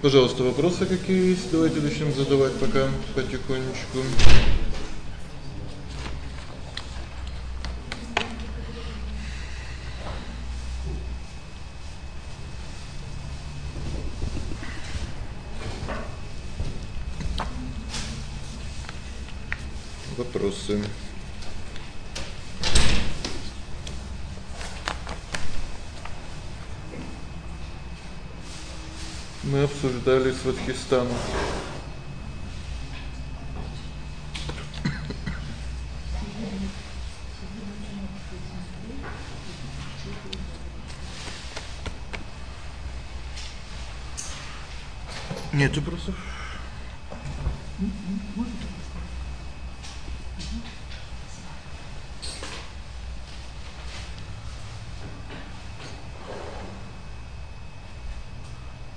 Пожалуйста, вопросы какие есть? Давайте начнём задавать пока потихонечку. Вопросы. Мы Сватхистана. Нет вопросов.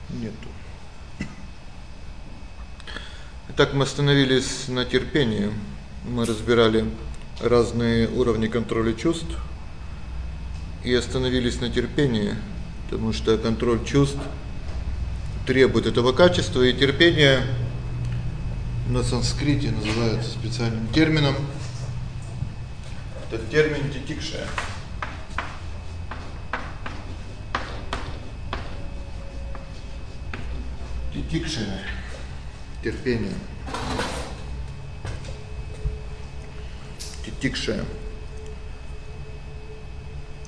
Нету. Итак, мы остановились на терпении. Мы разбирали разные уровни контроля чувств и остановились на терпении, потому что контроль чувств требует этого качества, и терпение на санскрите называется специальным термином. Это термин титикша. Титикша терпение. Титикша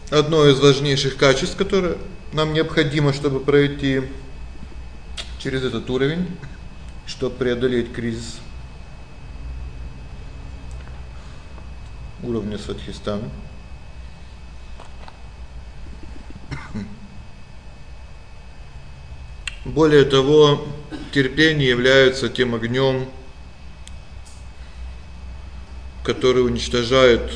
одно из важнейших качеств, которое нам необходимо, чтобы пройти через этот уровень, чтобы преодолеть кризис уровня Садхистана. Более того, терпение является тем огнём, который уничтожает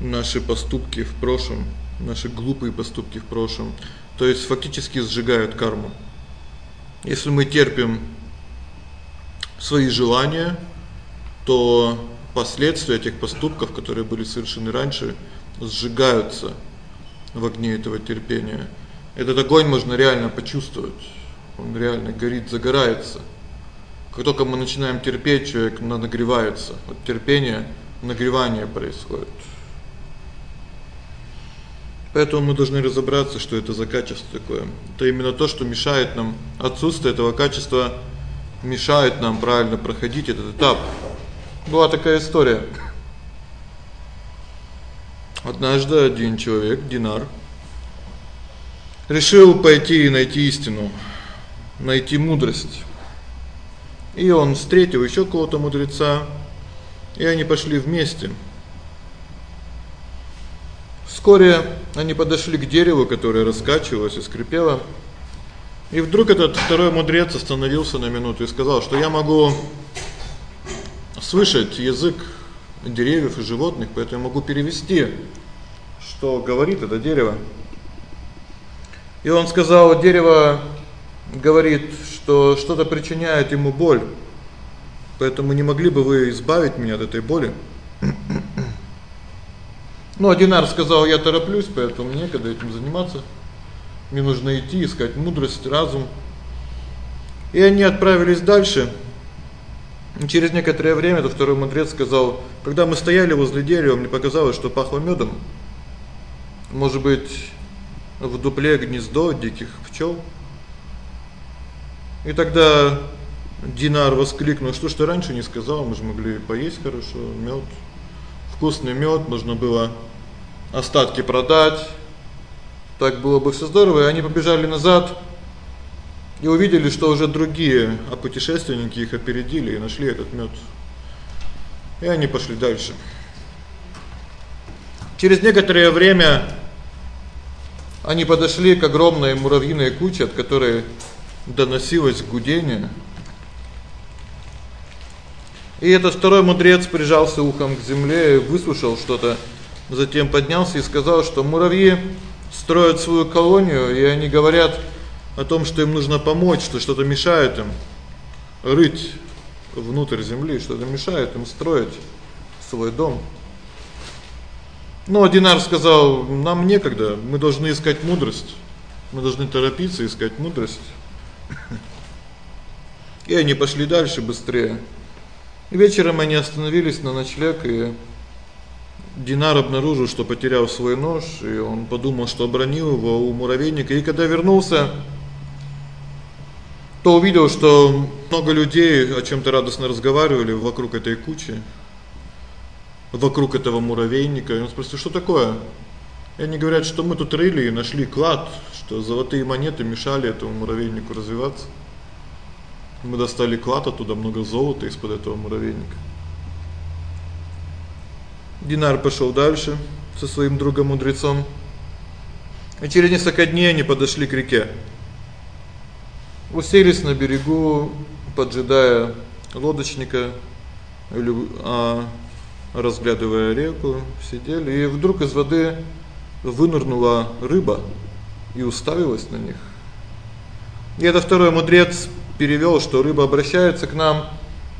наши поступки в прошлом, наши глупые поступки в прошлом, то есть фактически сжигают карму. Если мы терпим свои желания, то последствия этих поступков, которые были совершены раньше, сжигаются в огне этого терпения. Этот огонь можно реально почувствовать. Он реально горит, загорается. Как только мы начинаем терпеть, человек нагревается. От терпения нагревание происходит. Поэтому мы должны разобраться, что это за качество такое. Это именно то, что мешает нам отсутствие этого качества мешает нам правильно проходить этот этап. Была такая история. Однажды один человек, Динар, решил пойти и найти истину, найти мудрость. И он встретил ещё кого-то мудреца, и они пошли вместе. Вскоре они подошли к дереву, которое раскачивалось и скрипело. И вдруг этот второй мудрец остановился на минуту и сказал, что я могу слышать язык деревьев и животных, поэтому я могу перевести, что говорит это дерево. И он сказал: "Дерево говорит, что что-то причиняет ему боль. Поэтому не могли бы вы избавить меня от этой боли?" Ну, Адинар сказал: "Я тороплюсь, поэтому мне некогда этим заниматься. Мне нужно идти искать мудрость, разум". И они отправились дальше. И через некоторое время этот второй мудрец сказал: "Когда мы стояли возле дерева, мне показалось, что пахло мёдом. Может быть, в дупле гнездо диких пчёл?" И тогда Динар воскликнул: "Что ж ты раньше не сказал? Мы же могли поесть хорошо мёд. Вкусный мёд, можно было остатки продать. Так было бы всё здорово". И они побежали назад и увидели, что уже другие а путешественники их опередили и нашли этот мёд. И они пошли дальше. Через некоторое время они подошли к огромной муравьиной куче, от которой доносилось гудение. И этот второй мудрец прижался ухом к земле выслушал что-то, затем поднялся и сказал, что муравьи строят свою колонию, и они говорят о том, что им нужно помочь, что что-то мешает им рыть внутрь земли, что-то мешает им строить свой дом. Но Динар сказал: "Нам некогда, мы должны искать мудрость. Мы должны торопиться искать мудрость. И они пошли дальше быстрее. Вечером они остановились на ночлег, и Динар обнаружил, что потерял свой нож, и он подумал, что обронил его у муравейника. И когда вернулся, то увидел, что много людей о чём-то радостно разговаривали вокруг этой кучи, вокруг этого муравейника. И он спросил: "Что такое?" И они говорят, что мы тут рыли и нашли клад, что золотые монеты мешали этому муравейнику развиваться. Мы достали клад, оттуда много золота из-под этого муравейника. Динар пошёл дальше со своим другом-мудрецом. И через несколько дней они подошли к реке. Уселись на берегу, поджидая лодочника, а разглядывая реку, сидели, и вдруг из воды вынырнула рыба и уставилась на них. И это второй мудрец перевёл, что рыба обращается к нам.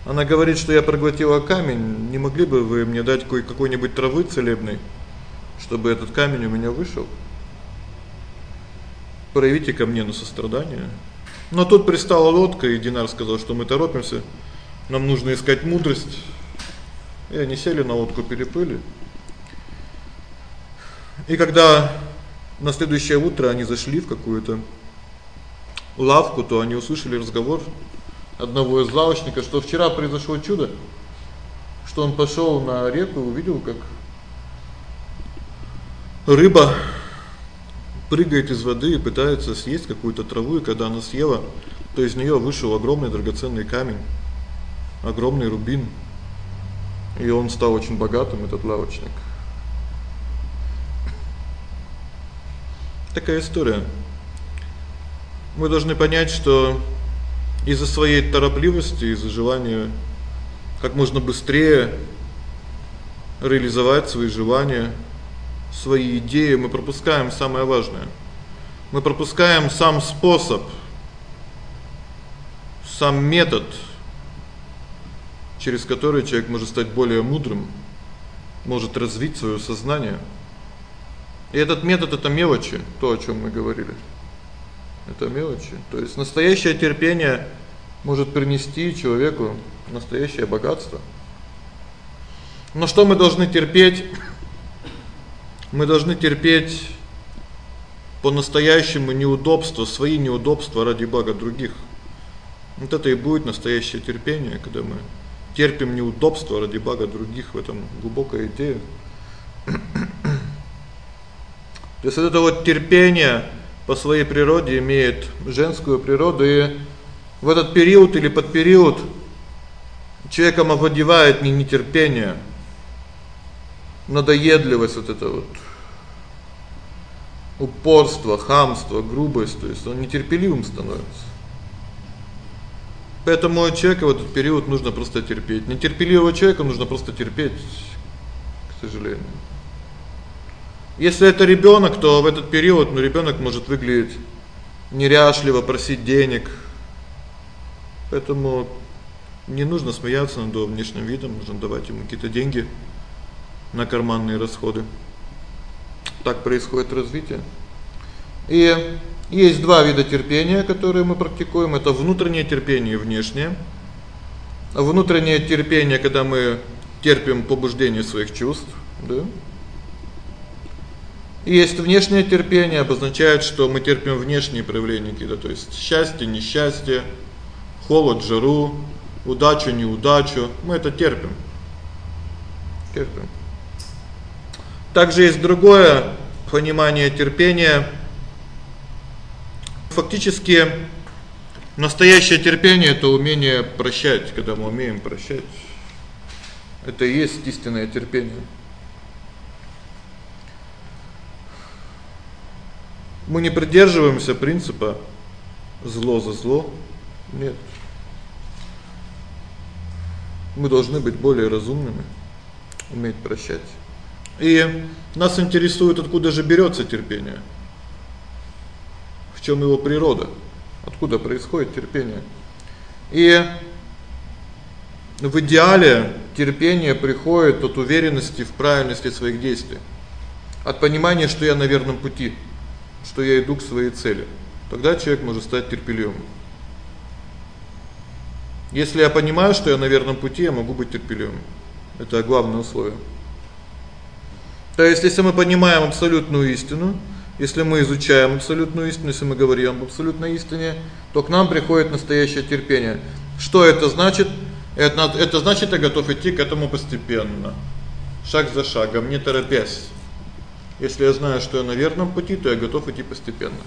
Она говорит, что я проглотила камень. Не могли бы вы мне дать какой-нибудь травы целебной, чтобы этот камень у меня вышел? Проявите ко мне на сострадание. Но тут пристала лодка, и Динар сказал, что мы торопимся. Нам нужно искать мудрость. И они сели на лодку, переплыли. И когда на следующее утро они зашли в какую-то лавку, то они услышали разговор одного из лавочников, что вчера произошло чудо, что он пошёл на реку и увидел, как рыба прыгает из воды и пытается съесть какую-то траву, и когда она съела, то из неё вышел огромный драгоценный камень, огромный рубин. И он стал очень богатым этот лавочник. Такая история. Мы должны понять, что из-за своей торопливости, из-за желания как можно быстрее реализовать свои желания, свои идеи, мы пропускаем самое важное. Мы пропускаем сам способ, сам метод, через который человек может стать более мудрым, может развить своё сознание. И этот метод это мелочи, то, о чём мы говорили. Это мелочи. То есть настоящее терпение может принести человеку настоящее богатство. Но что мы должны терпеть? Мы должны терпеть по-настоящему неудобства, свои неудобства ради блага других. Вот это и будет настоящее терпение, когда мы терпим неудобства ради блага других, в этом глубокая идея. То есть это вот терпение по своей природе имеет женскую природу, и в этот период или под период человеком овладевает не нетерпение, надоедливость вот это вот упорство, хамство, грубость, то есть он нетерпеливым становится. Поэтому человеку в этот период нужно просто терпеть. Нетерпеливого человека нужно просто терпеть, к сожалению. Если это ребёнок, то в этот период, ну, ребёнок может выглядеть неряшливо, просить денег. Поэтому не нужно смеяться над его внешним видом, нужно давать ему какие-то деньги на карманные расходы. Так происходит развитие. И есть два вида терпения, которые мы практикуем. Это внутреннее терпение и внешнее. Внутреннее терпение, когда мы терпим побуждение своих чувств, да? Есть внешнее терпение, обозначает, что мы терпим внешние проявления какие-то, то есть счастье, несчастье, холод, жару, удачу, неудачу. Мы это терпим. Терпим. Также есть другое понимание терпения. Фактически настоящее терпение это умение прощать, когда мы умеем прощать. Это и есть истинное терпение. Мы не придерживаемся принципа зло за зло. Нет. Мы должны быть более разумными, уметь прощать. И нас интересует, откуда же берётся терпение. В чём его природа? Откуда происходит терпение? И в идеале терпение приходит от уверенности в правильности своих действий. От понимания, что я на верном пути что я иду к своей цели. Тогда человек может стать терпеливым. Если я понимаю, что я на верном пути, я могу быть терпеливым. Это главное условие. То есть если мы понимаем абсолютную истину, если мы изучаем абсолютную истину, если мы говорим об абсолютной истине, то к нам приходит настоящее терпение. Что это значит? Это это значит, я готов идти к этому постепенно. Шаг за шагом, не торопясь. Если я знаю, что я на верном пути, то я готов идти постепенно.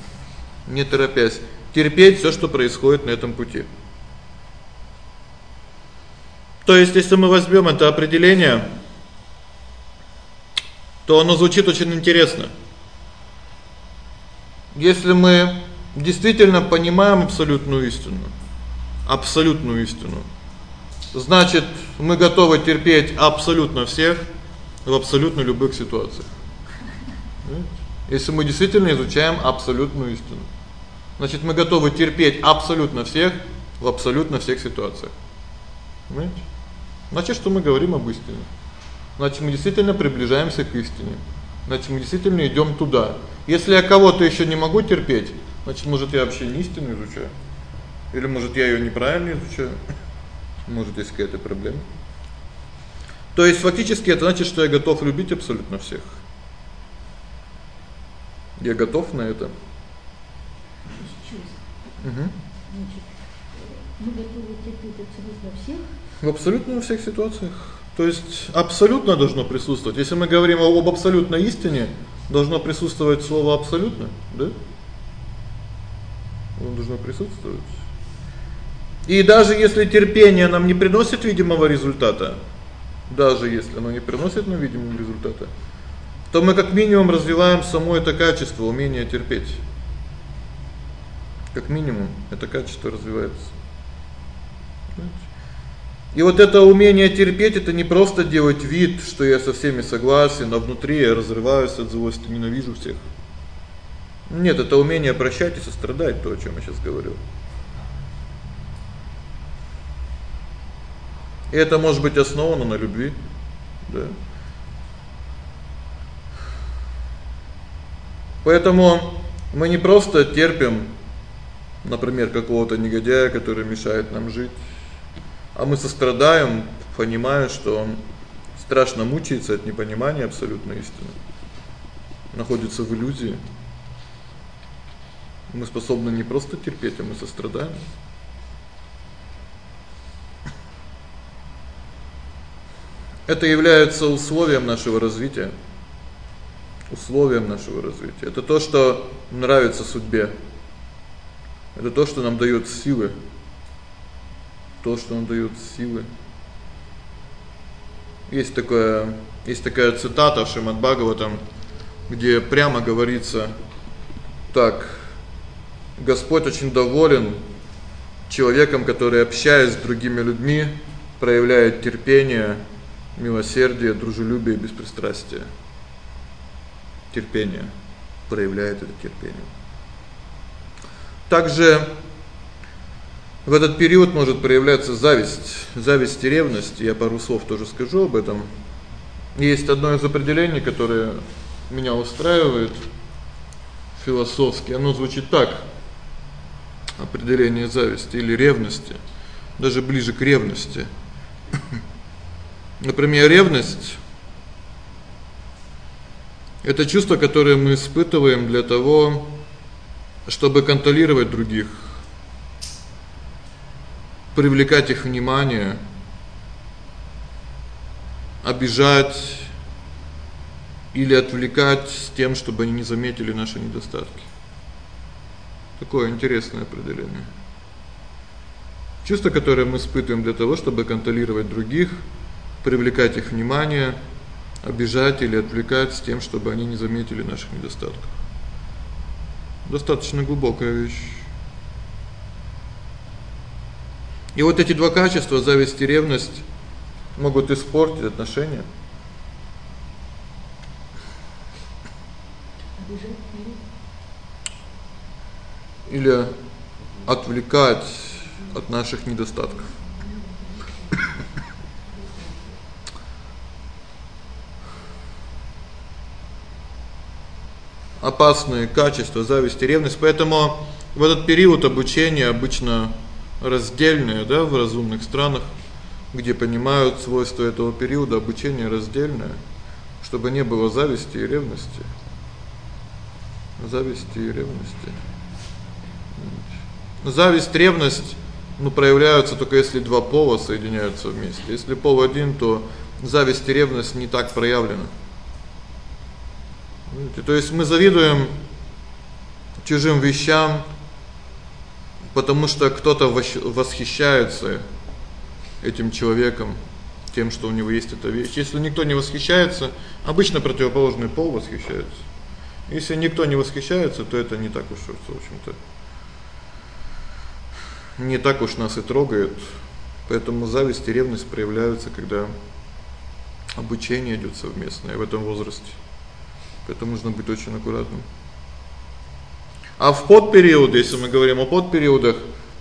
Не торопясь, терпеть всё, что происходит на этом пути. То есть, если мы возьмём это определение, то оно звучит очень интересно. Если мы действительно понимаем абсолютную истину, абсолютную истину, значит, мы готовы терпеть абсолютно всех в абсолютно любых ситуациях. Если мы действительно изучаем абсолютную истину, значит, мы готовы терпеть абсолютно всех в абсолютно всех ситуациях. Понимаете? Значит, что мы говорим об истине. Значит, мы действительно приближаемся к истине. Значит, мы действительно идём туда. Если я кого-то ещё не могу терпеть, значит, может, я вообще не истину изучаю. Или может, я её неправильно изучаю. Может, есть какая-то проблема. То есть фактически это значит, что я готов любить абсолютно всех. Я готов на это. Угу. Значит, мы готовы терпеть абсолютно всех. В абсолютно всех ситуациях. То есть абсолютно должно присутствовать. Если мы говорим об абсолютной истине, должно присутствовать слово абсолютно, да? Оно должно присутствовать. И даже если терпение нам не приносит видимого результата, даже если оно не приносит нам видимого результата, то мы как минимум развиваем само это качество умение терпеть. Как минимум это качество развивается. И вот это умение терпеть это не просто делать вид, что я со всеми согласен, а внутри я разрываюсь от злости, ненавижу всех. Нет, это умение прощать и сострадать, то, о чём я сейчас говорю. И это может быть основано на любви, да? Поэтому мы не просто терпим, например, какого-то негодяя, который мешает нам жить, а мы сострадаем, понимая, что он страшно мучается от непонимания абсолютной истины. Находится в иллюзии. Мы способны не просто терпеть, а мы сострадаем. Это является условием нашего развития. Условием нашего развития. Это то, что нравится судьбе. Это то, что нам даёт силы. То, что нам даёт силы. Есть такое, есть такая цитата в Шримад Бхагаватам, где прямо говорится так: Господь очень доволен человеком, который, общаясь с другими людьми, проявляет терпение милосердие, дружелюбие, беспристрастие. Терпение проявляет это терпение. Также в этот период может проявляться зависть, зависть и ревность. Я пару слов тоже скажу об этом. Есть одно из определений, которое меня устраивает философски. Оно звучит так: определение зависти или ревности, даже ближе к ревности. Например, ревность это чувство, которое мы испытываем для того, чтобы контролировать других, привлекать их внимание, обижать или отвлекать с тем, чтобы они не заметили наши недостатки. Такое интересное определение. Чувство, которое мы испытываем для того, чтобы контролировать других, привлекать их внимание, обижать или отвлекать с тем, чтобы они не заметили наших недостатков. Достаточно глубокая вещь. И вот эти два качества, зависть и ревность, могут испортить отношения. Или отвлекать от наших недостатков. Опасные качества зависть и ревность. Поэтому в этот период обучения обычно раздельное, да, в разумных странах, где понимают свойства этого периода обучения раздельное, чтобы не было зависти и ревности. Зависти и ревности. Зависть, ревность ну проявляются только если два пола соединяются вместе. Если пол один, то зависть и ревность не так проявлены. То есть мы завидуем чужим вещам, потому что кто-то восхищается этим человеком, тем, что у него есть эта вещь. Если никто не восхищается, обычно противоположный пол восхищается. Если никто не восхищается, то это не так уж, в общем-то, не так уж нас и трогает. Поэтому зависть и ревность проявляются, когда обучение идёт совместное в этом возрасте. Поэтому нужно быть очень аккуратным. А в подпериод, если мы говорим о подпериодах,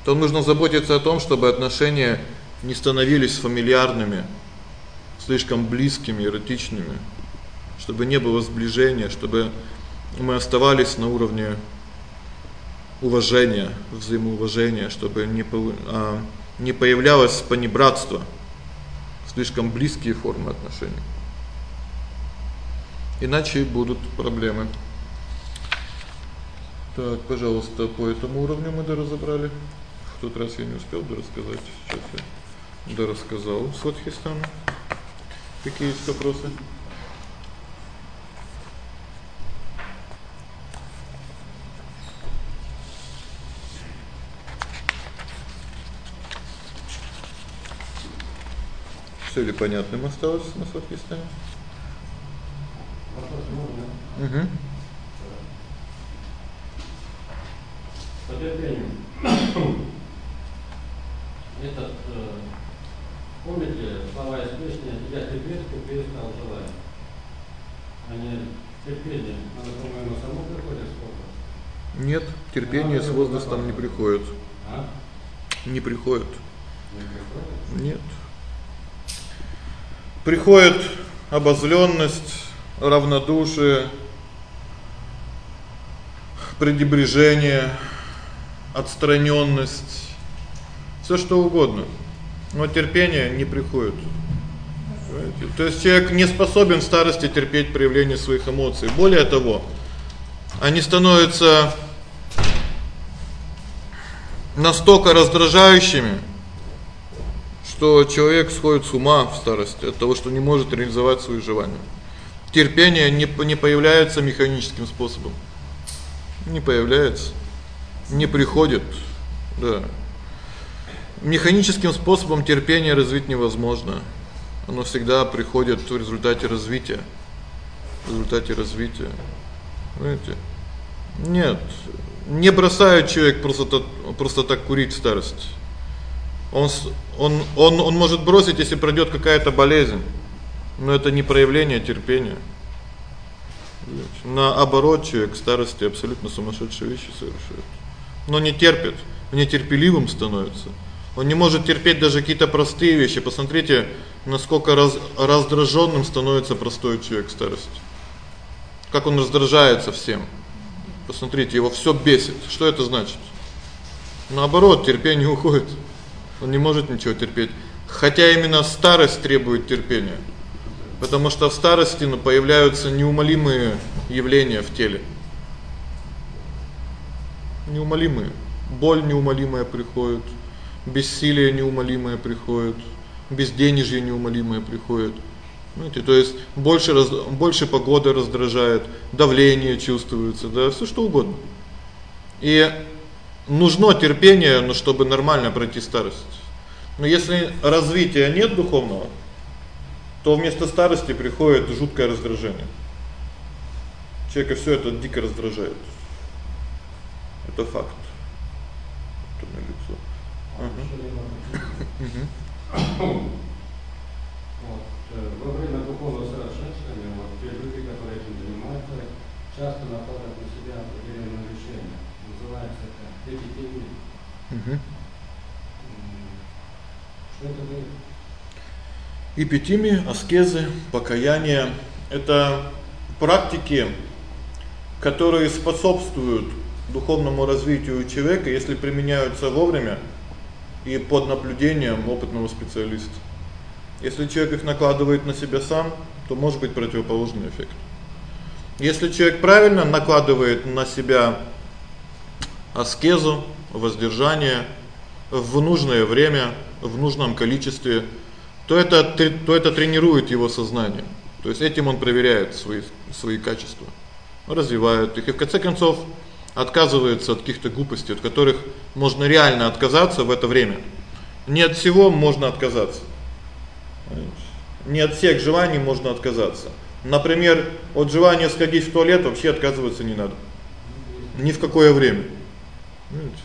то нужно заботиться о том, чтобы отношения не становились фамильярными, слишком близкими, эротичными, чтобы не было сближения, чтобы мы оставались на уровне уважения, взаимоуважения, чтобы не а, не появлялось понебратство, слишком близкие формы отношений. Иначе будут проблемы. Так, пожалуйста, по этому уровню мы доразобрали. В тот раз я не успел дорассказать, сейчас я дорассказал Сватхистан. Какие есть вопросы? Всё ли понятным осталось на Сватхистане? Угу. Потерпение. Этот, э, помните слова из песни «Я терпетку перестал желать». Они терпение, оно, по-моему, само приходит с возрастом. Нет, терпение с возрастом не приходит. А? Не приходит. Не приходит? Нет. Приходит обозлённость, равнодушие, пренебрежение, отстранённость, всё что угодно. Но терпение не приходит. Понимаете? То есть человек не способен в старости терпеть проявление своих эмоций. Более того, они становятся настолько раздражающими, что человек сходит с ума в старости от того, что не может реализовать свои желания. Терпение не не появляется механическим способом. Не появляется, не приходит. Да. Механическим способом терпение развить невозможно. Оно всегда приходит в результате развития. В результате развития. Знаете? Нет. Не бросает человек просто так, просто так курить в старости. Он он он он может бросить, если пройдёт какая-то болезнь. Но это не проявление терпения. Наоборот, человек к старости абсолютно сумасшедшие вещи совершает. Но не терпит, нетерпеливым становится. Он не может терпеть даже какие-то простые вещи. Посмотрите, насколько раз, раздражённым становится простой человек старости. Как он раздражается всем. Посмотрите, его всё бесит. Что это значит? Наоборот, терпение уходит. Он не может ничего терпеть, хотя именно старость требует терпения. Потому что в старости ну появляются неумолимые явления в теле. Неумолимые. Боль неумолимая приходит, бессилие неумолимое приходит, безденежье неумолимое приходит. Знаете, то есть больше раз, больше погода раздражает, давление чувствуется, да, всё что угодно. И нужно терпение, ну, чтобы нормально пройти старость. Но если развития нет духовного, то вместо старости приходит жуткое раздражение. Человека всё это дико раздражает. Это факт. Это на лицо. Угу. Вот, э, во время духовного совершенствования вот те люди, которые этим занимаются, часто находят на себя определенные решения. Называется это эпитемия. Угу. Что это дает? Эпитимия, аскезы, покаяние это практики, которые способствуют духовному развитию человека, если применяются вовремя и под наблюдением опытного специалиста. Если человек их накладывает на себя сам, то может быть противоположный эффект. Если человек правильно накладывает на себя аскезу, воздержание в нужное время, в нужном количестве, то это то это тренирует его сознание. То есть этим он проверяет свои свои качества, развивает их и в конце концов отказывается от каких-то глупостей, от которых можно реально отказаться в это время. Не от всего можно отказаться. Не от всех желаний можно отказаться. Например, от желания сходить в туалет вообще отказываться не надо. Ни в какое время.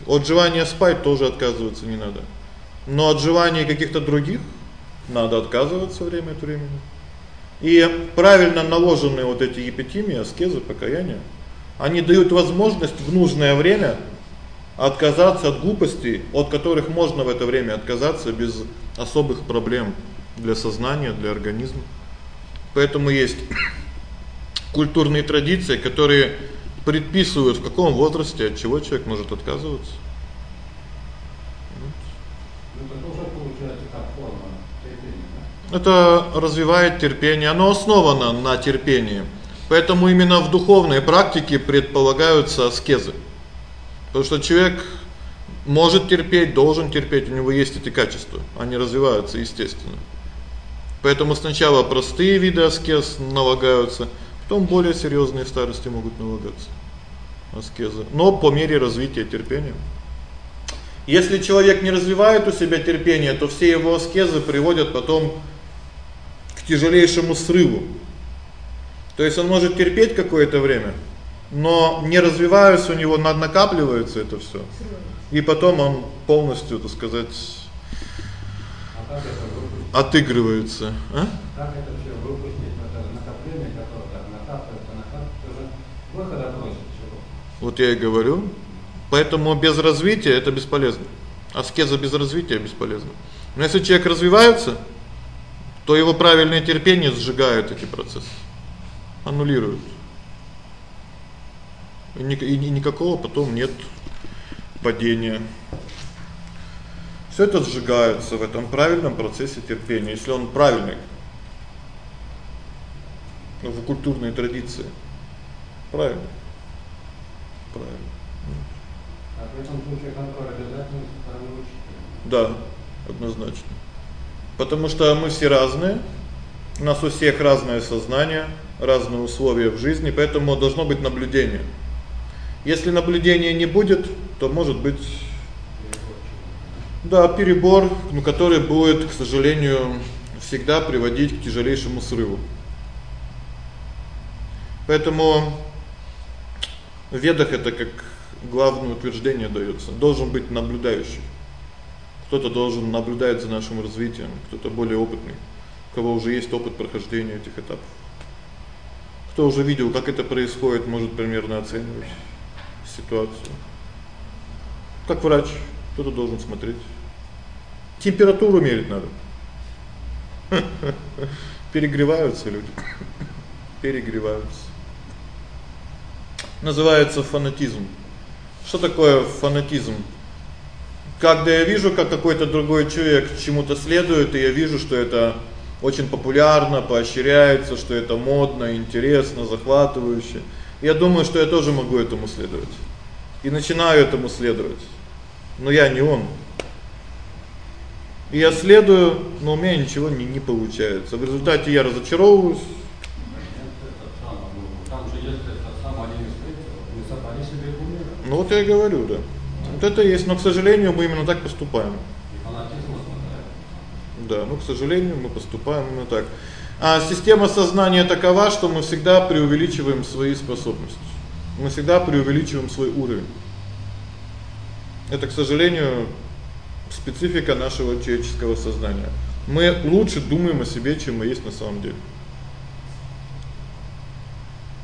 От желания спать тоже отказываться не надо. Но от желаний каких-то других надо отказываться время от времени. И правильно наложенные вот эти епитимии, аскезы, покаяние, они дают возможность в нужное время отказаться от глупостей, от которых можно в это время отказаться без особых проблем для сознания, для организма. Поэтому есть культурные традиции, которые предписывают в каком возрасте от чего человек может отказываться. Это развивает терпение, оно основано на терпении. Поэтому именно в духовной практике предполагаются аскезы. Потому что человек может терпеть, должен терпеть, у него есть эти качества. Они развиваются естественно. Поэтому сначала простые виды аскез налагаются, потом более серьёзные в старости могут налагаться. Аскезы, но по мере развития терпения. Если человек не развивает у себя терпение, то все его аскезы приводят потом к тяжелейшему срыву. То есть он может терпеть какое-то время, но не развиваясь у него накапливается это всё. И потом он полностью, так сказать, отыгрывается, а? Как это всё выпустить, это накопление, которое так накапливается, накапливается, выхода просит чего? Вот я и говорю. Поэтому без развития это бесполезно. Аскеза без развития бесполезна. Но если человек развивается, то его правильное терпение сжигает эти процессы. Аннулирует. И никакого потом нет падения. Всё это сжигается в этом правильном процессе терпения, если он правильный. Ну, в культурной традиции. Правильно. Правильно. А в этом случае контроль обязательно со стороны учителя. Да, однозначно. Потому что мы все разные. У нас у всех разное сознание, разные условия в жизни, поэтому должно быть наблюдение. Если наблюдения не будет, то может быть да, перебор, ну, который будет, к сожалению, всегда приводить к тяжелейшему срыву. Поэтому в ведах это как главное утверждение даётся. Должен быть наблюдающий. Кто-то должен наблюдать за нашим развитием, кто-то более опытный, у кого уже есть опыт прохождения этих этапов. Кто уже видел, как это происходит, может примерно оценивать ситуацию. Как врач кто-то должен смотреть. Температуру мерить надо. Перегреваются люди. Перегреваются. Называется фанатизм. Что такое фанатизм? Когда я вижу, как какой-то другой человек чему-то следует, и я вижу, что это очень популярно, поощряется, что это модно, интересно, захватывающе. Я думаю, что я тоже могу этому следовать. И начинаю этому следовать но я не он. И я следую, но у меня ничего не не получается. В результате я разочаровываюсь. Ну вот я и говорю, да. Вот это есть, но, к сожалению, мы именно так поступаем. Да, ну, к сожалению, мы поступаем именно так. А система сознания такова, что мы всегда преувеличиваем свои способности. Мы всегда преувеличиваем свой уровень. Это, к сожалению, специфика нашего человеческого сознания. Мы лучше думаем о себе, чем мы есть на самом деле.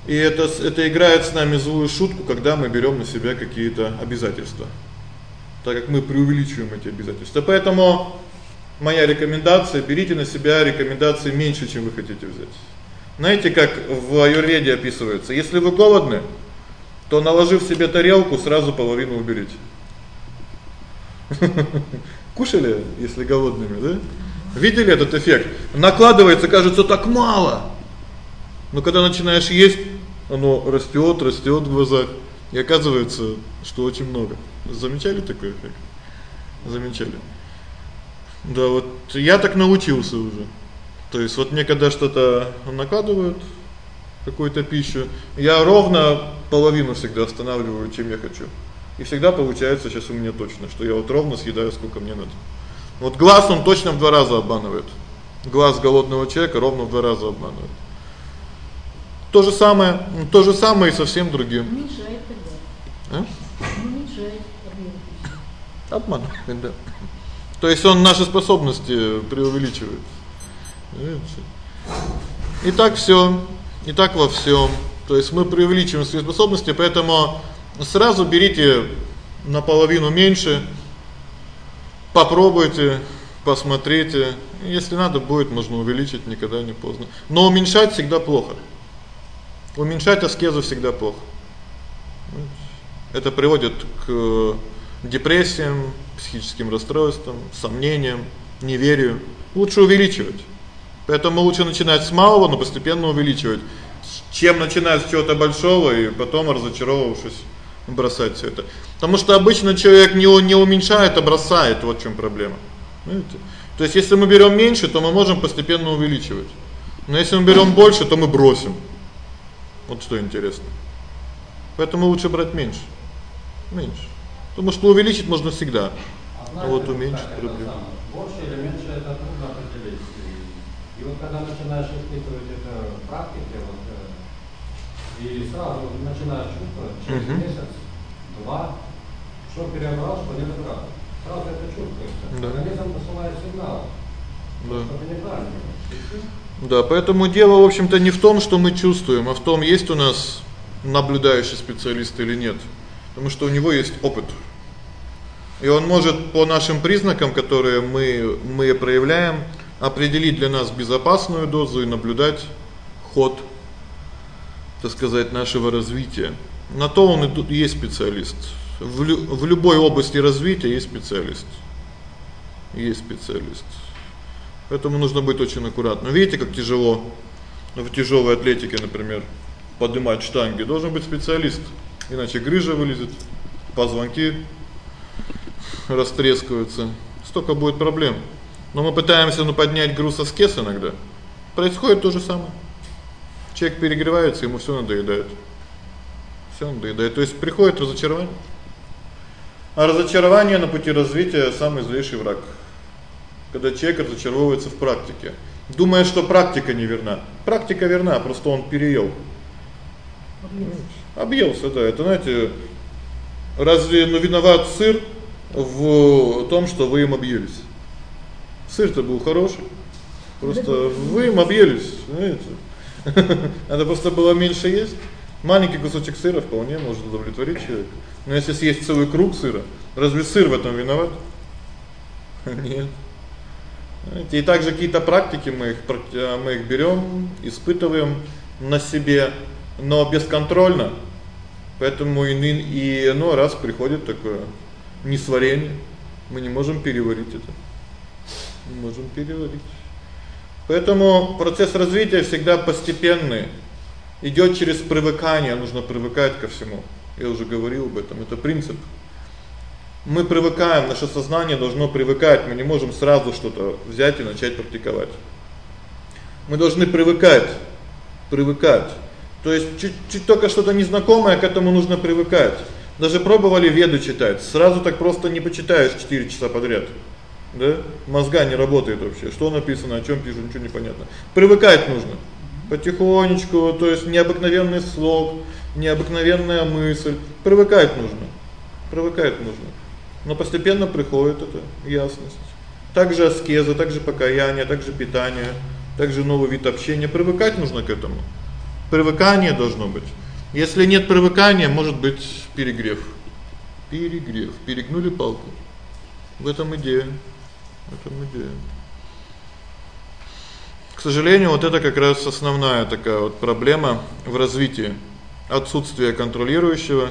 И это это играет с нами злую шутку, когда мы берём на себя какие-то обязательства. Так как мы преувеличиваем эти обязательства. Поэтому моя рекомендация: берите на себя рекомендации меньше, чем вы хотите взять. Знаете, как в аюрведе описывается: если вы голодны, то наложив себе тарелку, сразу половину уберите. Кушали, если голодными, да? Видели этот эффект? Накладывается, кажется, так мало. Но когда начинаешь есть, оно растёт, растёт в глазах, и оказывается, что очень много. Замечали такой эффект? Замечали. Да, вот я так научился уже. То есть вот мне когда что-то накладывают какую-то пищу, я ровно половину всегда останавливаю, чем я хочу. И всегда получается сейчас у меня точно, что я вот ровно съедаю сколько мне надо. Вот глаз он точно в два раза обманывает. Глаз голодного человека ровно в два раза обманывает. То же самое, то же самое и совсем другим. Уменьшает тогда. А? Уменьшает объем. Обманывает, да. То есть он наши способности преувеличивает. Видите? И так всё, и так во всём. То есть мы преувеличиваем свои способности, поэтому сразу берите наполовину меньше. Попробуйте, посмотрите. Если надо будет, можно увеличить, никогда не поздно. Но уменьшать всегда плохо. Уменьшать аскезу всегда плохо. Это приводит к депрессиям, психическим расстройствам, сомнениям, неверию. Лучше увеличивать. Поэтому лучше начинать с малого, но постепенно увеличивать, чем начинать с чего-то большого и потом разочаровавшись бросать всё это. Потому что обычно человек не не уменьшает, а бросает, вот в чём проблема. Понимаете? То есть если мы берём меньше, то мы можем постепенно увеличивать. Но если мы берём больше, то мы бросим. Вот что интересно. Поэтому лучше брать меньше. Меньше. Потому что увеличить можно всегда. А вот уменьшить проблема. Больше или меньше это трудно определить. И вот когда начинаешь испытывать это в практике, вот и сразу начинаешь чувствовать через угу. месяц, два, что перебрал, что не добрал. Сразу это чувствуется. Да. Организм посылает сигнал. Да. Что это неправильно. Да, поэтому дело, в общем-то, не в том, что мы чувствуем, а в том, есть у нас наблюдающий специалист или нет. Потому что у него есть опыт. И он может по нашим признакам, которые мы мы проявляем, определить для нас безопасную дозу и наблюдать ход, так сказать, нашего развития. На то он и есть специалист. В лю в любой области развития есть специалист. Есть специалист. Поэтому нужно быть очень аккуратным. Видите, как тяжело в тяжелой атлетике, например, поднимать штанги. Должен быть специалист, иначе грыжа вылезет, позвонки растрескаются. Столько будет проблем. Но мы пытаемся ну поднять груз аскез иногда. Происходит то же самое. Человек перегревается, ему всё надоедает. Всё надоедает. То есть приходит разочарование. А разочарование на пути развития самый злейший враг когда человек разочаровывается в практике, думая, что практика неверна. Практика верна, просто он переел. Объелся, да. Это, знаете, разве ну виноват сыр в том, что вы им объелись? Сыр-то был хороший. Просто вы им объелись, знаете. Надо просто было меньше есть. Маленький кусочек сыра вполне может удовлетворить человека. Но если съесть целый круг сыра, разве сыр в этом виноват? Нет. И также какие-то практики мы их э, мы их берём, испытываем на себе, но бесконтрольно. Поэтому и и ну раз приходит такое несварение, мы не можем переварить это. Не можем переварить. Поэтому процесс развития всегда постепенный. Идёт через привыкание, нужно привыкать ко всему. Я уже говорил об этом. Это принцип мы привыкаем, наше сознание должно привыкать, мы не можем сразу что-то взять и начать практиковать. Мы должны привыкать, привыкать. То есть чуть-чуть только что-то незнакомое, к этому нужно привыкать. Даже пробовали Веды читать, сразу так просто не почитаешь 4 часа подряд. Да? Мозга не работает вообще. Что написано, о чём пишут, ничего не понятно. Привыкать нужно. Потихонечку, то есть необыкновенный слог, необыкновенная мысль. Привыкать нужно. Привыкать нужно. Но постепенно приходит эта ясность. Также аскеза, также покаяние, также питание, также новый вид общения. Привыкать нужно к этому. Привыкание должно быть. Если нет привыкания, может быть перегрев. Перегрев, перегнули палку. В этом идея. В этом идея. К сожалению, вот это как раз основная такая вот проблема в развитии. Отсутствие контролирующего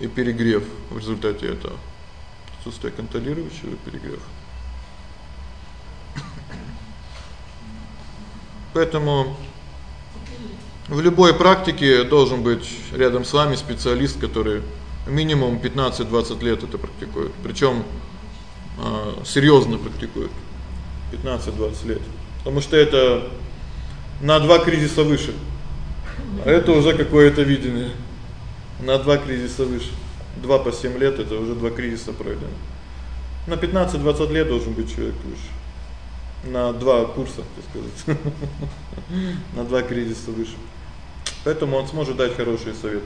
и перегрев в результате этого. Отсутствие контролирующего перегрев. Поэтому в любой практике должен быть рядом с вами специалист, который минимум 15-20 лет это практикует. Причём э серьёзно практикует. 15-20 лет. Потому что это на два кризиса выше. А это уже какое-то видение. На два кризиса выше. 2 по 7 лет это уже два кризиса пройдено. На 15-20 лет должен быть человек выше. На два курса, так сказать. На два кризиса выше. Поэтому он сможет дать хороший совет.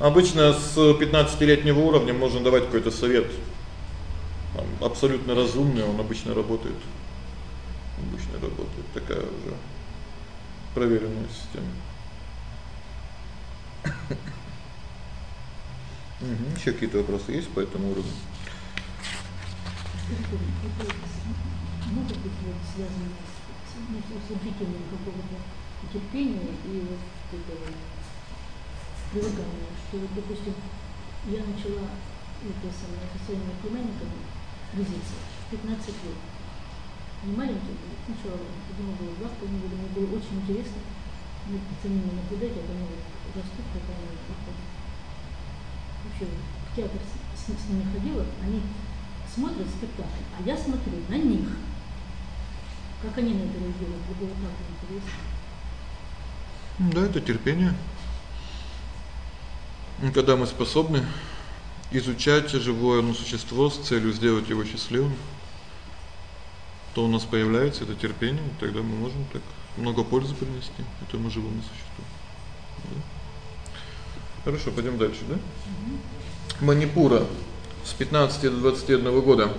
Обычно с 15-летнего уровня можно давать какой-то совет. Абсолютно разумный, он обычно работает. Обычно работает такая уже проверенная система. Угу. Ещё какие-то вопросы есть по этому уровню? Может быть, вот связано с, обретением какого-то терпения и вот этого прилагания, что, допустим, я начала это самое со своими племянниками возиться в 15 лет. Не маленький был, сначала, ему было два с половиной года, мне было очень интересно за ними наблюдать, как они растут, как они выходят вообще в театр с, с, с ними ходила, они смотрят спектакль, а я смотрю на них. Как они на это реагируют, было так интересно. Да, это терпение. Когда мы способны изучать живое ну, существо с целью сделать его счастливым, то у нас появляется это терпение, и тогда мы можем так много пользы принести этому живому существу. Да? Хорошо, пойдём дальше, да? Угу. Манипура с 15 до 21 года.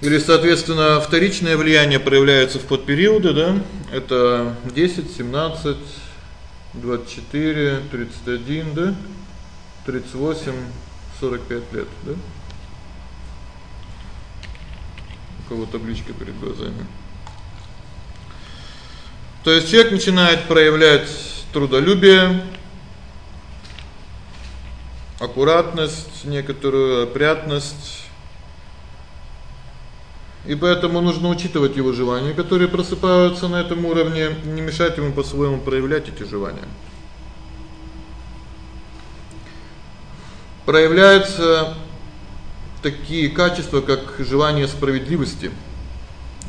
Или, соответственно, вторичное влияние проявляется в подпериоды, да? Это 10, 17, 24, 31, да? 38, 45 лет, да? У кого табличка перед глазами. То есть человек начинает проявлять трудолюбие, аккуратность, некоторую опрятность. И поэтому нужно учитывать его желания, которые просыпаются на этом уровне, не мешать ему по-своему проявлять эти желания. Проявляются такие качества, как желание справедливости,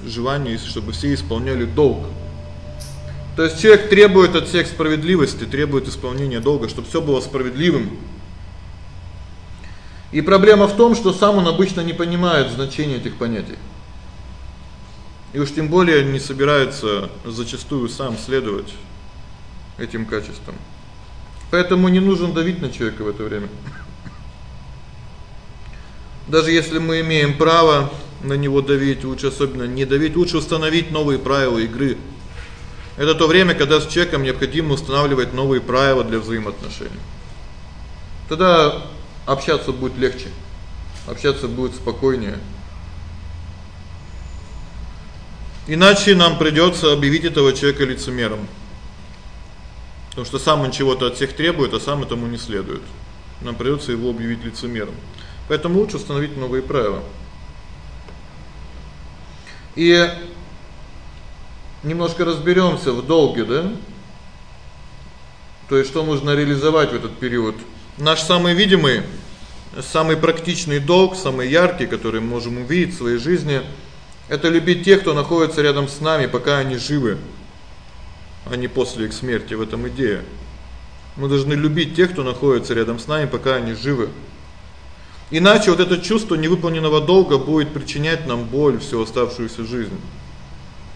желание, чтобы все исполняли долг. То есть человек требует от всех справедливости, требует исполнения долга, чтобы всё было справедливым. И проблема в том, что сам он обычно не понимает значения этих понятий. И уж тем более не собирается зачастую сам следовать этим качествам. Поэтому не нужно давить на человека в это время. Даже если мы имеем право на него давить, лучше особенно не давить, лучше установить новые правила игры это то время, когда с человеком необходимо устанавливать новые правила для взаимоотношений. Тогда общаться будет легче. Общаться будет спокойнее. Иначе нам придётся объявить этого человека лицемером. Потому что сам он чего-то от всех требует, а сам этому не следует. Нам придётся его объявить лицемером. Поэтому лучше установить новые правила. И немножко разберёмся в долге, да? То есть что нужно реализовать в этот период? Наш самый видимый, самый практичный долг, самый яркий, который мы можем увидеть в своей жизни это любить тех, кто находится рядом с нами, пока они живы, а не после их смерти. В этом идея. Мы должны любить тех, кто находится рядом с нами, пока они живы. Иначе вот это чувство невыполненного долга будет причинять нам боль всю оставшуюся жизнь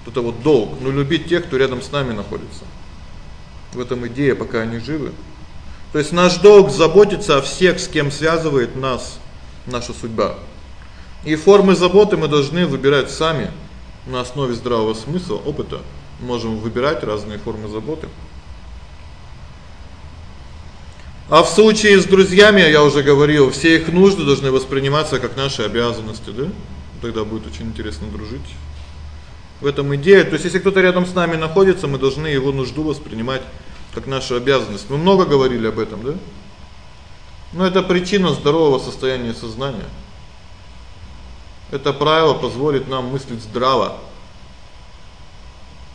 это вот долг, ну любить тех, кто рядом с нами находится. В этом идея, пока они живы. То есть наш долг заботиться о всех, с кем связывает нас наша судьба. И формы заботы мы должны выбирать сами на основе здравого смысла, опыта. Можем выбирать разные формы заботы. А в случае с друзьями, я уже говорил, все их нужды должны восприниматься как наши обязанности, да? Тогда будет очень интересно дружить. В этом идея. То есть если кто-то рядом с нами находится, мы должны его нужду воспринимать как нашу обязанность. Мы много говорили об этом, да? Но это причина здорового состояния сознания. Это правило позволит нам мыслить здраво.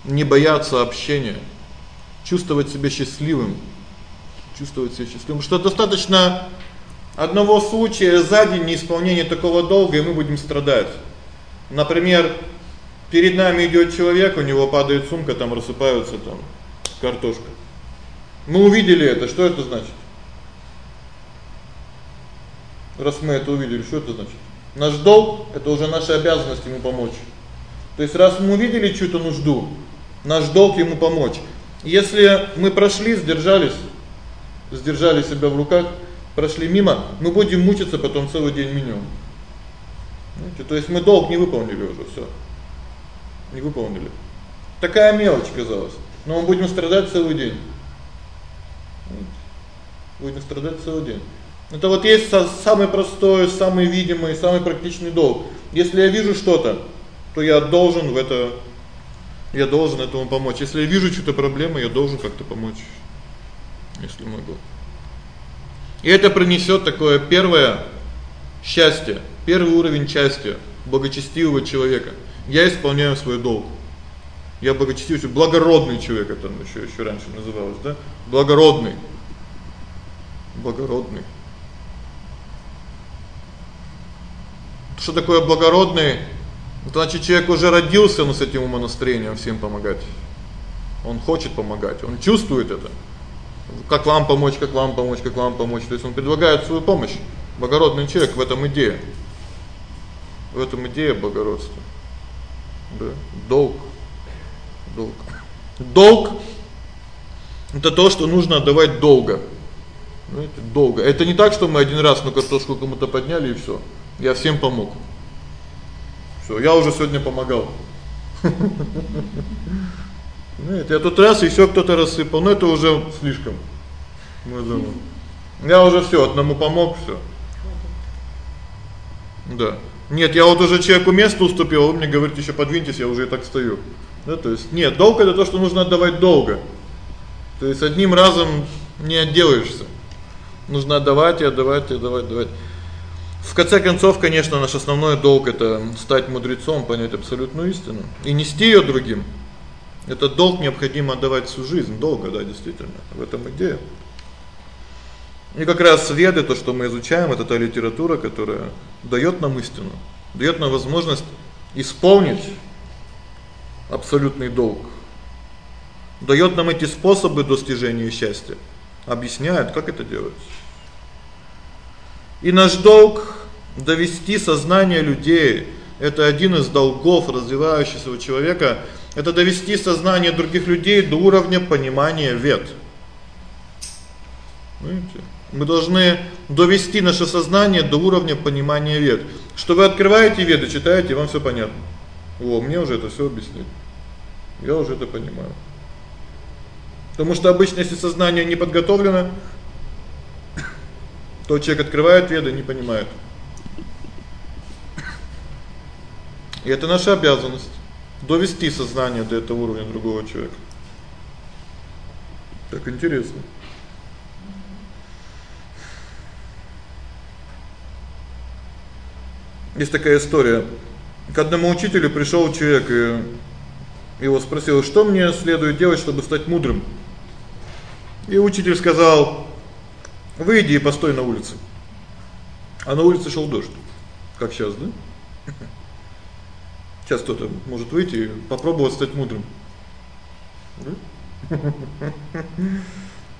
Не бояться общения, чувствовать себя счастливым, чувствовать себя счастливым, что достаточно одного случая за день неисполнения такого долга, и мы будем страдать. Например, перед нами идёт человек, у него падает сумка, там рассыпаются там картошка. Мы увидели это, что это значит? Раз мы это увидели, что это значит? Наш долг это уже наша обязанность ему помочь. То есть раз мы увидели чью-то нужду, наш долг ему помочь. Если мы прошли, сдержались, сдержали себя в руках, прошли мимо, мы будем мучиться потом целый день менём. Знаете, то есть мы долг не выполнили уже, всё. Не выполнили. Такая мелочь казалось, но мы будем страдать целый день. Будем страдать целый день. Это вот есть самый простой, самый видимый, самый практичный долг. Если я вижу что-то, то я должен в это я должен этому помочь. Если я вижу что-то проблему, я должен как-то помочь. Если могу. И это принесёт такое первое счастье, первый уровень счастья благочестивого человека. Я исполняю свой долг. Я благочестивый, благородный человек это ещё ещё раньше называлось, да? Благородный. Благородный. Что такое благородный? Значит, человек уже родился ну с этим умонастроением всем помогать. Он хочет помогать, он чувствует это. Как вам помочь, как вам помочь, как вам помочь. То есть он предлагает свою помощь. Благородный человек в этом идея. В этом идея благородства. Да, долг. Долг. Долг это то, что нужно отдавать долго. Знаете, долго. Это не так, что мы один раз на картошку кому-то подняли и всё. Я всем помог. Всё, я уже сегодня помогал. Знаете, я тут раз ещё кто-то рассыпал, но это уже слишком. Мы думаем. Я уже всё, одному помог, всё. Да. Нет, я вот уже человеку место уступил, он мне говорит: "Ещё подвиньтесь, я уже и так стою". Да, то есть нет, долг это то, что нужно отдавать долго. То есть одним разом не отделаешься. Нужно отдавать и отдавать и отдавать, давать. В конце концов, конечно, наш основной долг это стать мудрецом, понять абсолютную истину и нести её другим. Этот долг необходимо отдавать всю жизнь, долго, да, действительно. В этом идея. И как раз веды, то, что мы изучаем, это та литература, которая даёт нам истину, даёт нам возможность исполнить абсолютный долг. Даёт нам эти способы достижения счастья, объясняет, как это делать. И наш долг довести сознание людей это один из долгов развивающегося человека это довести сознание других людей до уровня понимания вед. Понимаете? Мы должны довести наше сознание до уровня понимания вед. Что вы открываете веды, читаете, вам всё понятно. О, мне уже это всё объяснили. Я уже это понимаю. Потому что обычно если сознание не подготовлено, то человек открывает веды, не понимает. И это наша обязанность довести сознание до этого уровня другого человека. Так интересно. Есть такая история. К одному учителю пришёл человек и его спросил: "Что мне следует делать, чтобы стать мудрым?" И учитель сказал: Выйди и постой на улице. А на улице шёл дождь. Как сейчас, да? Сейчас кто-то может выйти и попробовать стать мудрым.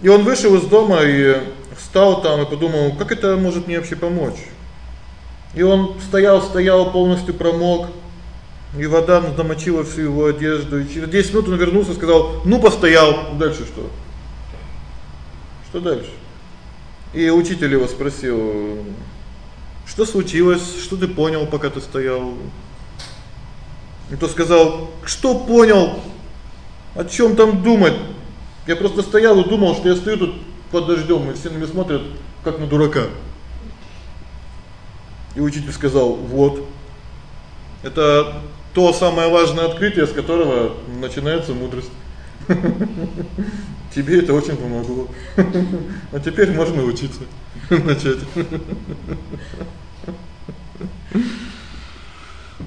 И он вышел из дома и встал там и подумал: "Как это может мне вообще помочь?" И он стоял, стоял, полностью промок. И вода намочила всю его одежду. И через 10 минут он вернулся и сказал: "Ну, постоял, дальше что?" Что дальше? И учитель его спросил: "Что случилось? Что ты понял, пока ты стоял?" И тот сказал: "Что понял? О чём там думать? Я просто стоял и думал, что я стою тут под дождём, и все на меня смотрят как на дурака". И учитель сказал: "Вот. Это то самое важное открытие, с которого начинается мудрость. Тебе это очень помогло. А теперь можно учиться начать.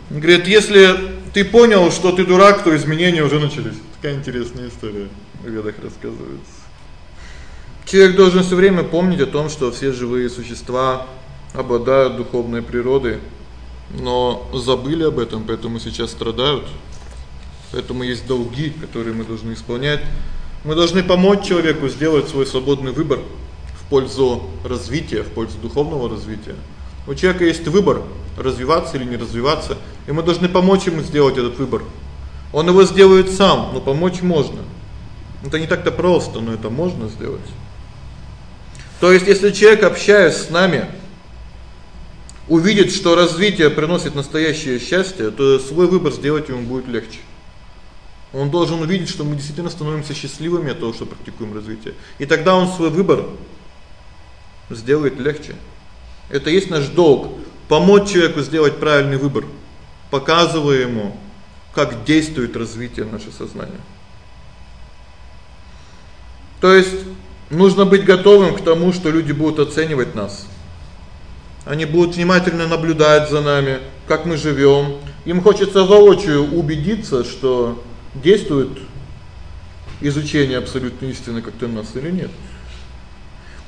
Говорит, если ты понял, что ты дурак, то изменения уже начались. Такая интересная история в ведах рассказывается. Человек должен всё время помнить о том, что все живые существа обладают духовной природой, но забыли об этом, поэтому сейчас страдают. Поэтому есть долги, которые мы должны исполнять. Мы должны помочь человеку сделать свой свободный выбор в пользу развития, в пользу духовного развития. У человека есть выбор развиваться или не развиваться, и мы должны помочь ему сделать этот выбор. Он его сделает сам, но помочь можно. Это не так-то просто, но это можно сделать. То есть если человек, общаясь с нами, увидит, что развитие приносит настоящее счастье, то свой выбор сделать ему будет легче. Он должен увидеть, что мы действительно становимся счастливыми от того, что практикуем развитие. И тогда он свой выбор сделает легче. Это есть наш долг помочь человеку сделать правильный выбор, показывая ему, как действует развитие наше сознание. То есть нужно быть готовым к тому, что люди будут оценивать нас. Они будут внимательно наблюдать за нами, как мы живём. Им хочется воочию убедиться, что действует изучение абсолютной истины как-то нас или нет.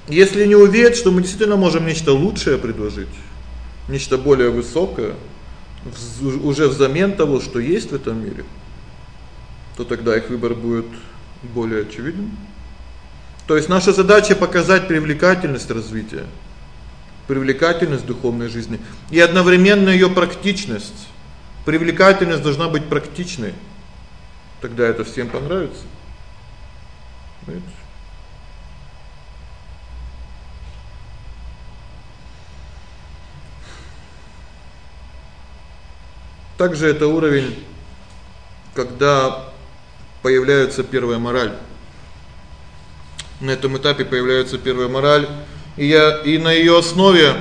Если не уверен, что мы действительно можем нечто лучшее предложить, нечто более высокое, уже взамен того, что есть в этом мире, то тогда их выбор будет более очевиден. То есть наша задача показать привлекательность развития, привлекательность духовной жизни и одновременно её практичность. Привлекательность должна быть практичной. Тогда это всем понравится. Понимаете? Также это уровень, когда появляется первая мораль. На этом этапе появляется первая мораль, и я и на её основе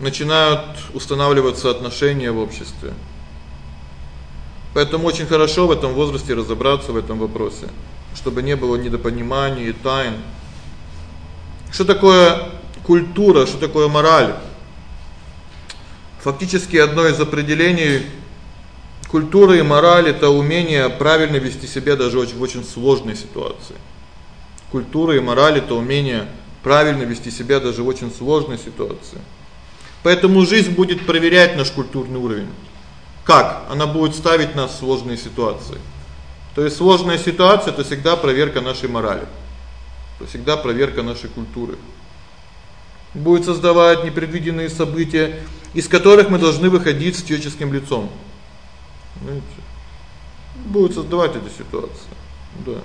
начинают устанавливаться отношения в обществе. Поэтому очень хорошо в этом возрасте разобраться в этом вопросе, чтобы не было недопониманий и тайн. Что такое культура, что такое мораль? Фактически одно из определений Культура и мораль это умение правильно вести себя даже в очень сложной ситуации. Культура и мораль это умение правильно вести себя даже в очень сложной ситуации. Поэтому жизнь будет проверять наш культурный уровень. Как? Она будет ставить нас в сложные ситуации. То есть сложная ситуация это всегда проверка нашей морали. Это всегда проверка нашей культуры. Будет создавать непредвиденные события, из которых мы должны выходить с человеческим лицом. Знаете, будет создавать эти ситуации. Да.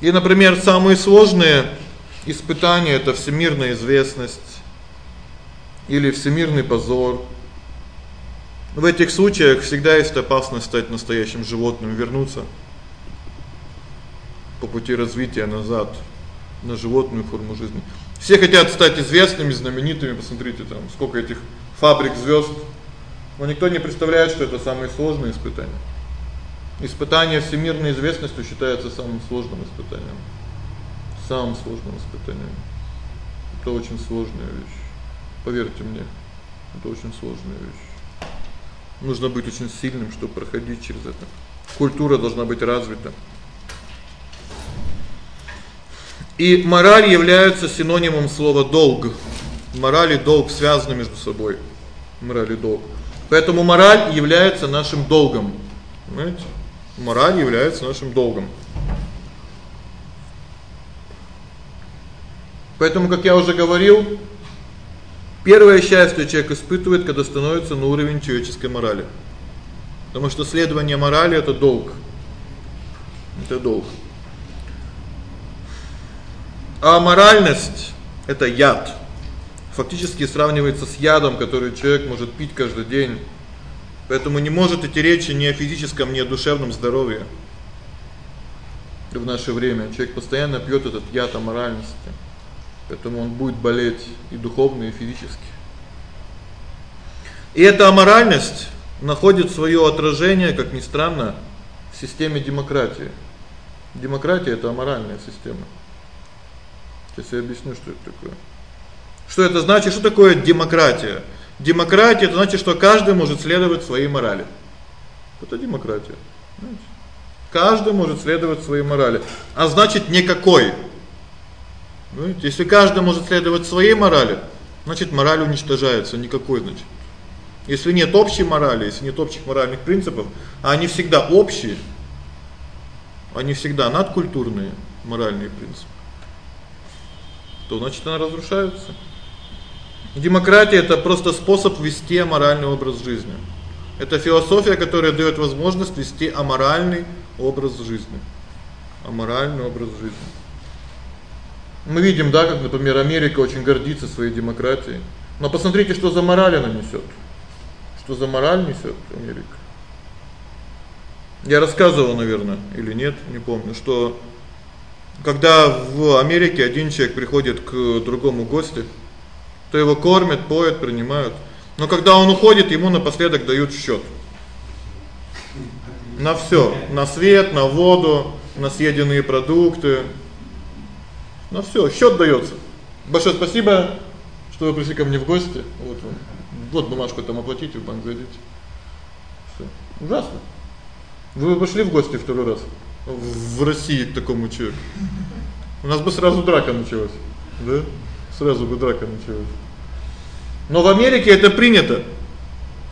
И, например, самые сложные испытания это всемирная известность или всемирный позор. В этих случаях всегда есть опасность стать настоящим животным, вернуться по пути развития назад на животную форму жизни. Все хотят стать известными, знаменитыми, посмотрите там сколько этих фабрик звёзд но никто не представляет, что это самое сложное испытание. Испытание всемирной известностью считается самым сложным испытанием. Самым сложным испытанием. Это очень сложная вещь. Поверьте мне, это очень сложная вещь. Нужно быть очень сильным, чтобы проходить через это. Культура должна быть развита. И мораль является синонимом слова долг. Мораль и долг связаны между собой. Мораль и долг. Поэтому мораль является нашим долгом. Понимаете? Мораль является нашим долгом. Поэтому, как я уже говорил, первое счастье человек испытывает, когда становится на уровень человеческой морали. Потому что следование морали это долг. Это долг. А моральность это яд фактически сравнивается с ядом, который человек может пить каждый день. Поэтому не может идти речи ни о физическом, ни о душевном здоровье. В наше время человек постоянно пьёт этот яд аморальности. Поэтому он будет болеть и духовно, и физически. И эта аморальность находит своё отражение, как ни странно, в системе демократии. Демократия это аморальная система. Сейчас я объясню, что это такое. Что это значит? Что такое демократия? Демократия это значит, что каждый может следовать своей морали. Это демократия. Знаете? Каждый может следовать своей морали. А значит, никакой. Знаете, если каждый может следовать своей морали, значит, мораль уничтожается, никакой, значит. Если нет общей морали, если нет общих моральных принципов, а они всегда общие, они всегда надкультурные моральные принципы, то значит она разрушается. Демократия это просто способ вести аморальный образ жизни. Это философия, которая даёт возможность вести аморальный образ жизни. Аморальный образ жизни. Мы видим, да, как, например, Америка очень гордится своей демократией. Но посмотрите, что за мораль она несёт. Что за мораль несёт Америка? Я рассказывал, наверное, или нет, не помню, что когда в Америке один человек приходит к другому гостю, то его кормят, поят, принимают. Но когда он уходит, ему напоследок дают счёт. На всё, на свет, на воду, на съеденные продукты. На всё, счёт даётся. Большое спасибо, что вы пришли ко мне в гости. Вот вам. Вот бумажку там оплатите, в банк зайдите. Всё. Ужасно. Вы пошли в гости второй раз в России к такому человеку. У нас бы сразу драка началась. Да? Сразу бы драка началась. Но в Америке это принято.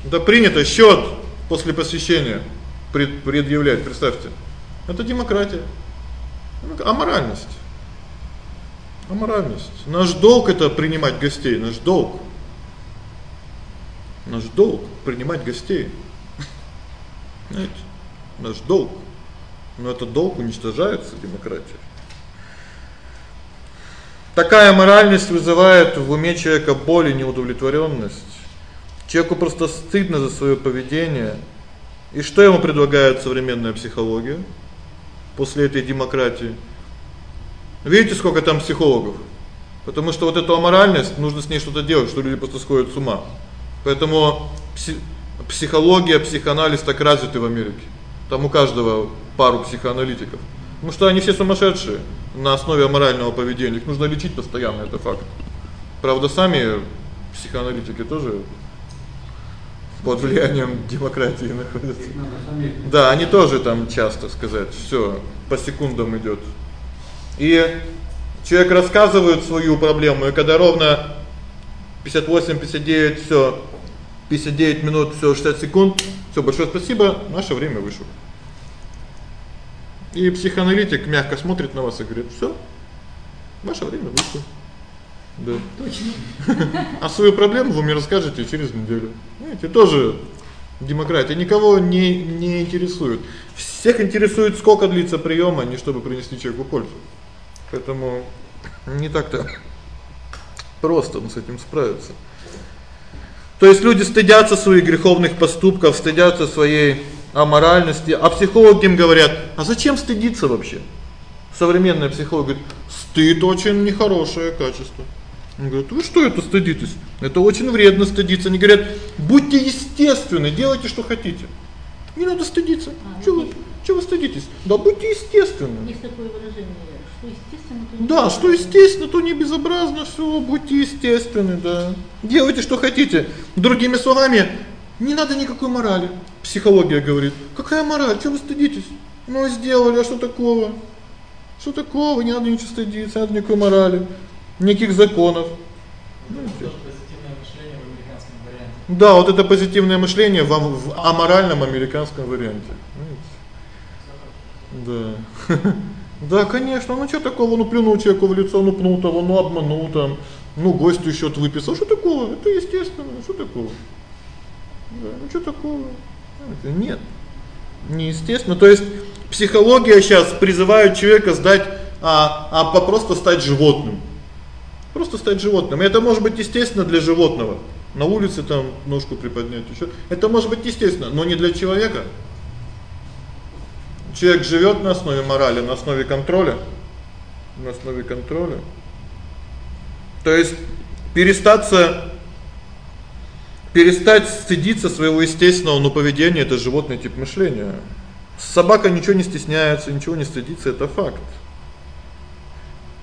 Это принято счёт после посвящения пред, предъявлять, представьте. Это демократия. Аморальность. Наш долг это принимать гостей, наш долг. Наш долг принимать гостей. Знаете? Наш долг. Но этот долг уничтожается демократией. Такая моральность вызывает в уме человека боль и неудовлетворённость. Человеку просто стыдно за своё поведение. И что ему предлагает современная психология после этой демократии? Видите, сколько там психологов? Потому что вот эту аморальность нужно с ней что-то делать, что люди просто сходят с ума. Поэтому психология, психоанализ так развиты в Америке. Там у каждого пару психоаналитиков. Потому что они все сумасшедшие на основе аморального поведения. Их нужно лечить постоянно, это факт. Правда, сами психоаналитики тоже под влиянием демократии находятся. Да, они тоже там часто сказать, всё по секундам идёт. И человек рассказывает свою проблему, и когда ровно 58 59 всё 59 минут, всё 60 секунд. Всё, большое спасибо. Наше время вышло. И психоаналитик мягко смотрит на вас и говорит: "Всё. Ваше время вышло". Да. Точно. А свою проблему вы мне расскажете через неделю. Знаете, тоже демократия никого не не интересует. Всех интересует, сколько длится приём, а не чтобы принести человеку пользу. Поэтому не так-то просто мы с этим справиться. То есть люди стыдятся своих греховных поступков, стыдятся своей аморальности, а психологи им говорят: "А зачем стыдиться вообще?" Современный психолог говорит: "Стыд очень нехорошее качество". Он говорит: "Вы что это стыдитесь? Это очень вредно стыдиться". Они говорят: "Будьте естественны, делайте что хотите". Не надо стыдиться. А, что вы, что вы стыдитесь? Да будьте естественны. Есть такое выражение, что естественно, то не Да, что естественно, то не безобразно, всё, будьте естественны, да. Делайте что хотите. Другими словами, не надо никакой морали. Психология говорит: "Какая мораль? Чего вы стыдитесь? Ну сделали, а что такого? Что такого? Не надо ничего стыдиться, не надо никакой морали, никаких законов". Да, вот это позитивное мышление в, в аморальном американском варианте. Да. Да, конечно. Ну что такого? Ну плюнул человеку в лицо, ну пнул того, ну обманул там, ну гостю счёт выписал. Что такого? Это естественно. Что такого? Да, ну что такого? Это нет. Неестественно. То есть психология сейчас призывает человека сдать а а просто стать животным. Просто стать животным. И это может быть естественно для животного. На улице там ножку приподнять ещё. Это может быть естественно, но не для человека. Человек живёт на основе морали, на основе контроля, на основе контроля. То есть перестаться перестать стыдиться своего естественного ну поведения это животный тип мышления. Собака ничего не стесняется, ничего не стыдится это факт.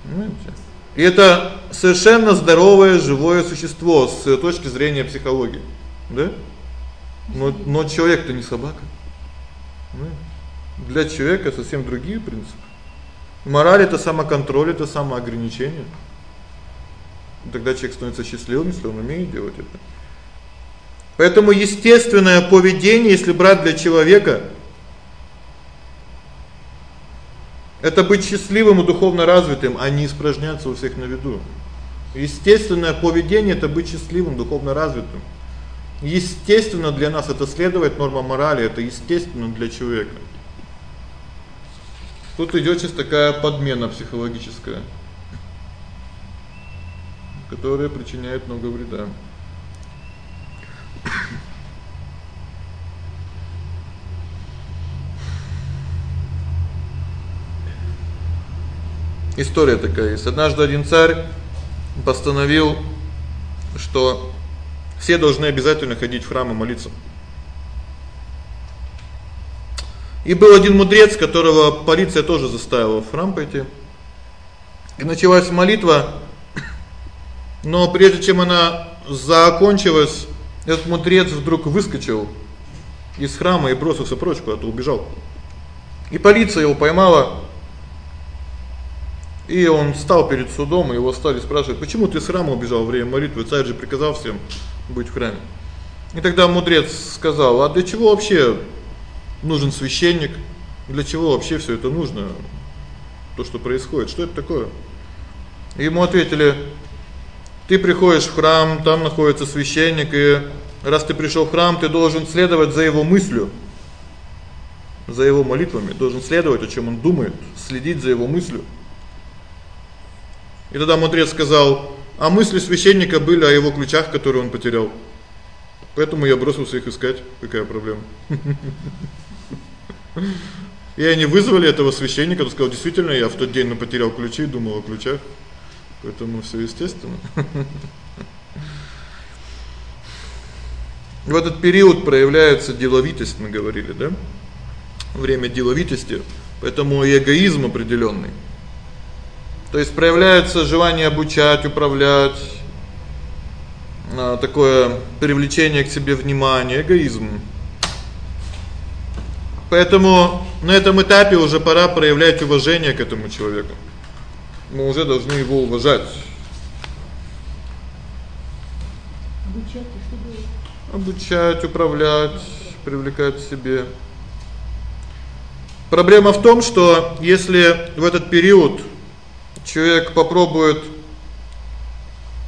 Понимаете? И это совершенно здоровое живое существо с точки зрения психологии. Да? Но но человек-то не собака. Понимаете? Для человека совсем другие принципы. Мораль это самоконтроль, это самоограничение. Тогда человек становится счастливым, если он умеет делать это. Поэтому естественное поведение, если брать для человека, это быть счастливым и духовно развитым, а не испражняться у всех на виду. Естественное поведение это быть счастливым, духовно развитым. Естественно для нас это следовать нормам морали, это естественно для человека. Тут идёт сейчас такая подмена психологическая, которая причиняет много вреда. История такая есть. Однажды один царь постановил, что все должны обязательно ходить в храм и молиться. И был один мудрец, которого полиция тоже заставила в храм пойти. И началась молитва. Но прежде чем она закончилась, этот мудрец вдруг выскочил из храма и бросился прочь, куда-то убежал. И полиция его поймала. И он встал перед судом, и его стали спрашивать: "Почему ты из храма убежал во время молитвы? Царь же приказал всем быть в храме". И тогда мудрец сказал: "А для чего вообще нужен священник? Для чего вообще всё это нужно? То, что происходит, что это такое?" Ему ответили: "Ты приходишь в храм, там находится священник, и раз ты пришёл в храм, ты должен следовать за его мыслью, за его молитвами, должен следовать, о чём он думает, следить за его мыслью". И тогда мудрец сказал: "А мысли священника были о его ключах, которые он потерял. Поэтому я бросился их искать. Какая проблема?" И они вызвали этого священника, тот сказал: "Действительно, я в тот день ну потерял ключи, думал о ключах". Поэтому всё естественно. В этот период проявляется деловитость, мы говорили, да? Время деловитости, поэтому и эгоизм определённый. То есть проявляется желание обучать, управлять, а такое привлечение к себе внимания, эгоизм. Поэтому на этом этапе уже пора проявлять уважение к этому человеку. Мы уже должны его уважать. Обучать? Обучать, управлять, привлекать к себе. Проблема в том, что если в этот период человек попробует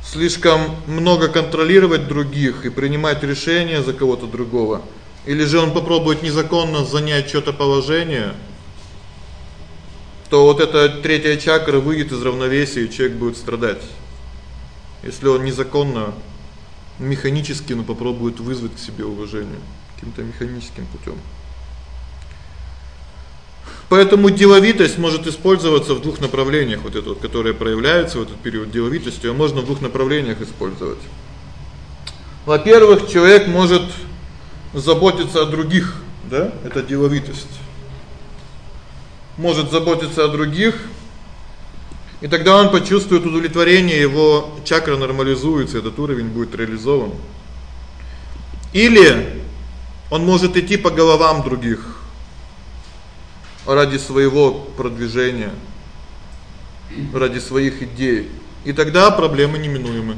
слишком много контролировать других и принимать решения за кого-то другого, или же он попробует незаконно занять что-то положение, то вот эта третья чакра выйдет из равновесия, и человек будет страдать. Если он незаконно механически, но попробует вызвать к себе уважение каким-то механическим путём. Поэтому деловитость может использоваться в двух направлениях, вот это вот, которое проявляется в этот период деловитости, её можно в двух направлениях использовать. Во-первых, человек может заботиться о других, да? Это деловитость. Может заботиться о других, и тогда он почувствует удовлетворение, его чакра нормализуется, этот уровень будет реализован. Или он может идти по головам других ради своего продвижения, ради своих идей. И тогда проблемы неминуемы.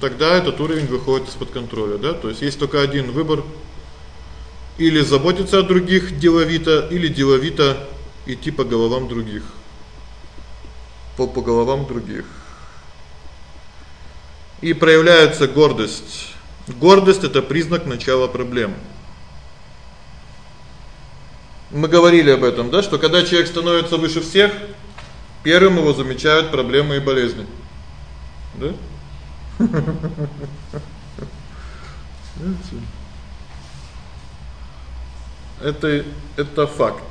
Тогда этот уровень выходит из-под контроля, да? То есть есть только один выбор: или заботиться о других деловито, или деловито идти по головам других. По по головам других. И проявляется гордость. Гордость это признак начала проблем. Мы говорили об этом, да, что когда человек становится выше всех, первым его замечают проблемы и болезни. Да? Это это факт.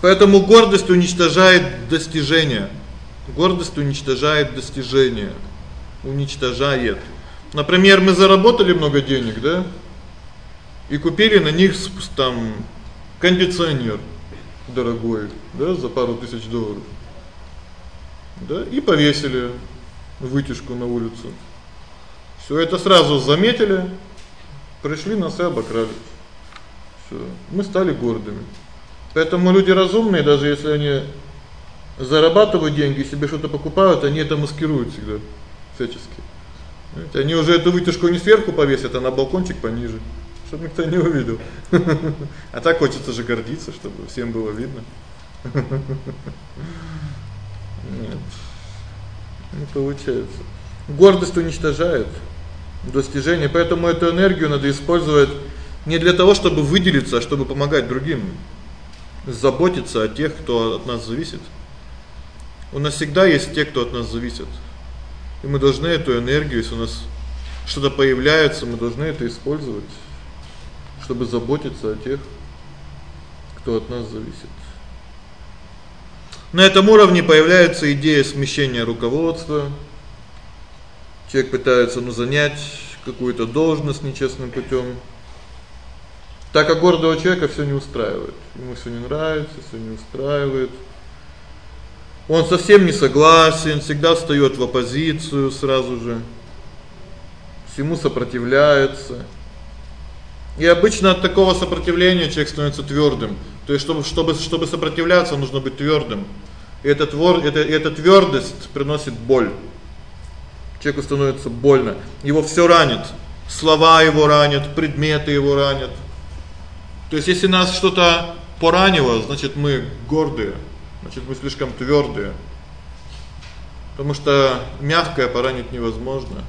Поэтому гордость уничтожает достижения. Гордость уничтожает достижения. Уничтожает. Например, мы заработали много денег, да? и купили на них там кондиционер дорогой, да, за пару тысяч долларов. Да, и повесили вытяжку на улицу. Всё это сразу заметили, пришли нас и обокрали. Всё, мы стали гордыми. Поэтому люди разумные, даже если они зарабатывают деньги, себе что-то покупают, они это маскируют всегда всячески. Знаете, они уже эту вытяжку не сверху повесят, а на балкончик пониже, чтобы никто не увидел. А так хочется же гордиться, чтобы всем было видно. Нет. Не получается. Гордость уничтожает достижение, поэтому эту энергию надо использовать не для того, чтобы выделиться, а чтобы помогать другим. Заботиться о тех, кто от нас зависит. У нас всегда есть те, кто от нас зависит. И мы должны эту энергию, если у нас что-то появляется, мы должны это использовать, чтобы заботиться о тех, кто от нас зависит. На этом уровне появляется идея смещения руководства. Человек пытается ну занять какую-то должность нечестным путём. Так как гордого человека всё не устраивает. Ему всё не нравится, всё не устраивает. Он совсем не согласен, всегда встаёт в оппозицию сразу же. Всему сопротивляется. И обычно от такого сопротивления человек становится твёрдым. То есть чтобы чтобы чтобы сопротивляться, нужно быть твёрдым. И этот твор это эта твёрдость приносит боль. Человеку становится больно. Его всё ранит. Слова его ранят, предметы его ранят. То есть если нас что-то поранило, значит мы гордые. Значит, мы слишком твёрдые. Потому что мягкое поранить невозможно.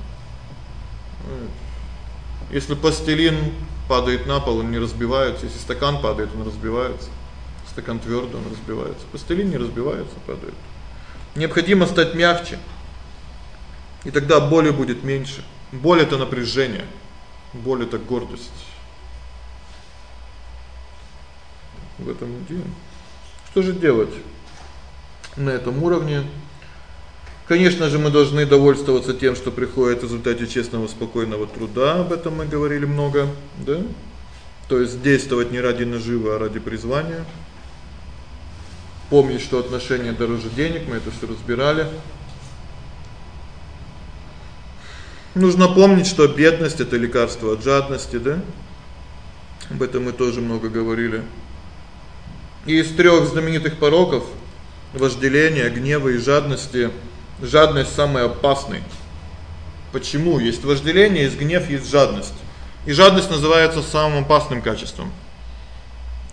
Если пластилин падает на пол, он не разбивается, если стакан падает, он разбивается. Стакан твёрдый, он разбивается. Пластилин не разбивается, падает. Необходимо стать мягче. И тогда боли будет меньше. Боль это напряжение. Боль это гордость. В этом дело. Что же делать? на этом уровне. Конечно же, мы должны довольствоваться тем, что приходит в результате честного, спокойного труда, об этом мы говорили много, да? То есть действовать не ради наживы, а ради призвания. Помнить, что отношения дороже денег, мы это всё разбирали. Нужно помнить, что бедность это лекарство от жадности, да? Об этом мы тоже много говорили. И из трёх знаменитых пороков вожделения, гнева и жадности. Жадность самый опасный. Почему? Есть вожделение, есть гнев, есть жадность. И жадность называется самым опасным качеством.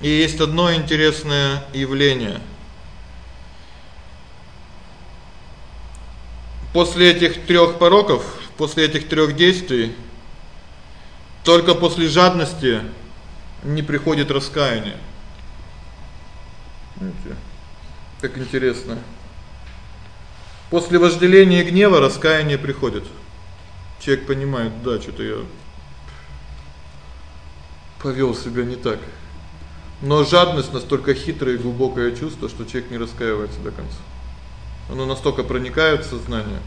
И есть одно интересное явление. После этих трёх пороков, после этих трёх действий только после жадности не приходит раскаяние. Видите? Как интересно. После вожделения и гнева раскаяние приходит. Человек понимает, да, что-то я повёл себя не так. Но жадность настолько хитрое и глубокое чувство, что человек не раскаивается до конца. Оно настолько проникает в сознание,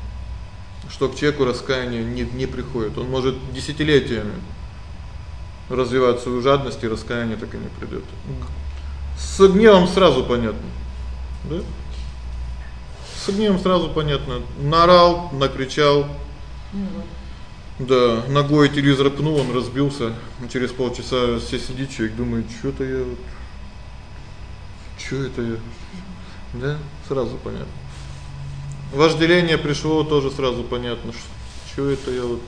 что к человеку раскаяние не не приходит. Он может десятилетиями развивать свою жадность, и раскаяние так и не придёт. С гневом сразу понятно. Да? С гневом сразу понятно. Наорал, накричал. Да, ногой телевизор пнул, он разбился. Через полчаса все сидит человек, думает: "Что-то я вот что это я?" Да? Сразу понятно. Вожделение пришло, тоже сразу понятно, что это я вот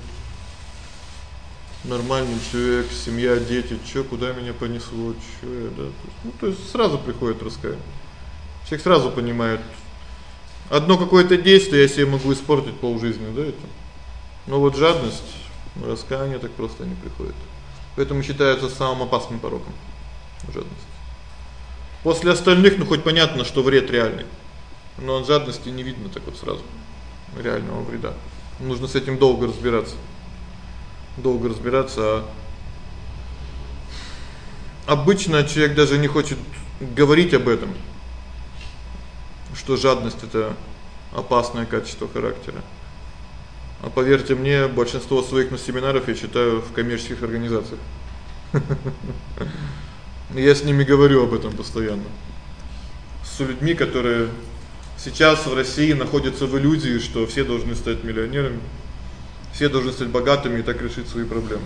нормальный человек, семья, дети, что куда меня понесло, что я, да? Ну, то есть сразу приходит раскаяние. Человек сразу понимает одно какое-то действие я себе могу испортить полжизни, да, это. Но вот жадность, раскаяние так просто не приходит. Поэтому считается самым опасным пороком жадность. После остальных, ну хоть понятно, что вред реальный. Но от жадности не видно так вот сразу реального вреда. Нужно с этим долго разбираться. Долго разбираться. А обычно человек даже не хочет говорить об этом что жадность это опасное качество характера. А поверьте мне, большинство своих на семинаров я читаю в коммерческих организациях. Я с ними говорю об этом постоянно. С людьми, которые сейчас в России находятся в иллюзии, что все должны стать миллионерами, все должны стать богатыми и так решить свои проблемы.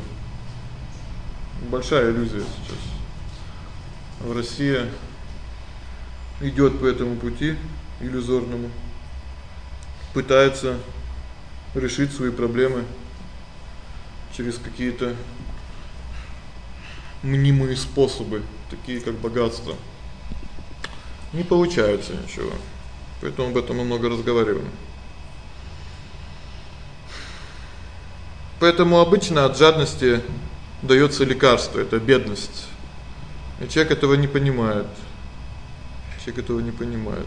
Большая иллюзия сейчас. В России идёт по этому пути иллюзорному. Пытается решить свои проблемы через какие-то мнимые способы, такие как богатство. Не получается ничего. Поэтому об этом мы много разговариваем. Поэтому обычно от жадности даётся лекарство это бедность. И человек этого не понимает. Человек этого не понимает.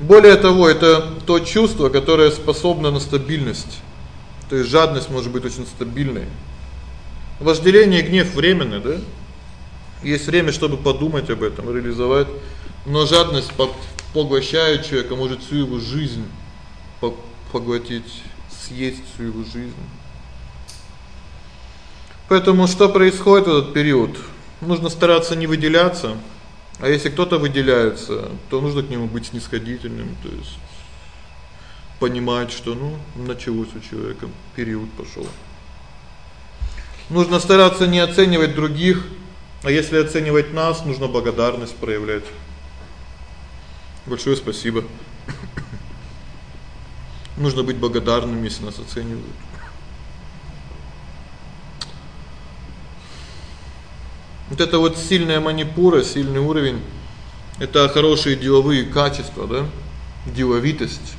Более того, это то чувство, которое способно на стабильность. То есть жадность может быть очень стабильной. Вожделение гнев временны, да? Есть время, чтобы подумать об этом, реализовать, но жадность поглощает человека, может всю его жизнь поглотить, съесть всю его жизнь. Поэтому что происходит в этот период? Нужно стараться не выделяться. А если кто-то выделяется, то нужно к нему быть снисходительным, то есть понимать, что, ну, началось у человека период пошёл. Нужно стараться не оценивать других, а если оценивать нас, нужно благодарность проявлять. Большое спасибо. Нужно быть благодарным, если нас оценивают. Вот это вот сильная манипура, сильный уровень это хорошие деловые качества, да? Деловитость.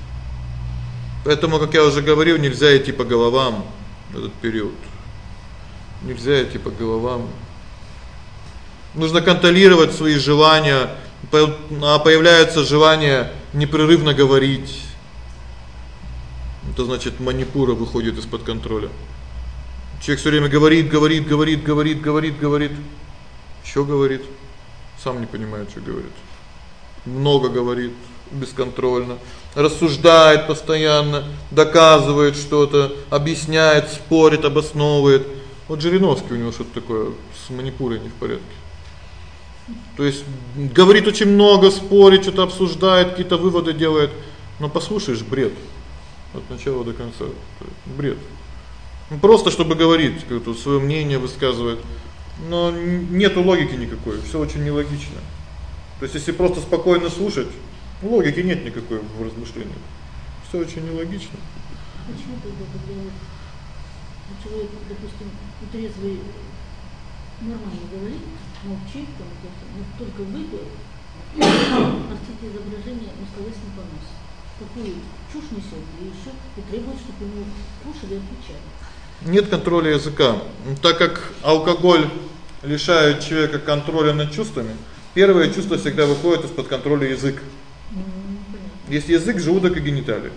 Поэтому, как я уже говорил, нельзя идти по головам в этот период. Нельзя идти по головам. Нужно контролировать свои желания. А появляется желание непрерывно говорить. Это значит манипура выходит из-под контроля. Человек всё время говорит, говорит, говорит, говорит, говорит, говорит. Что говорит? Сам не понимает, что говорит. Много говорит бесконтрольно, рассуждает постоянно, доказывает что-то, объясняет, спорит, обосновывает. Вот Жириновский у него что-то такое с манипурой не в порядке. То есть говорит очень много, спорит, что-то обсуждает, какие-то выводы делает, но послушаешь бред от начала до конца. Бред. Ну просто чтобы говорить, какое-то своё мнение высказывает но нету логики никакой, всё очень нелогично. То есть если просто спокойно слушать, логики нет никакой в размышлениях. Всё очень нелогично. Почему тогда когда человек, допустим, трезвый нормально говорит, молчит там но только выпил, простите изображение, ну словесный понос. Такую чушь несёт и ещё и требует, чтобы ему кушали и отвечали нет контроля языка. Так как алкоголь лишает человека контроля над чувствами, первое чувство всегда выходит из-под контроля язык. Есть язык, желудок и гениталии.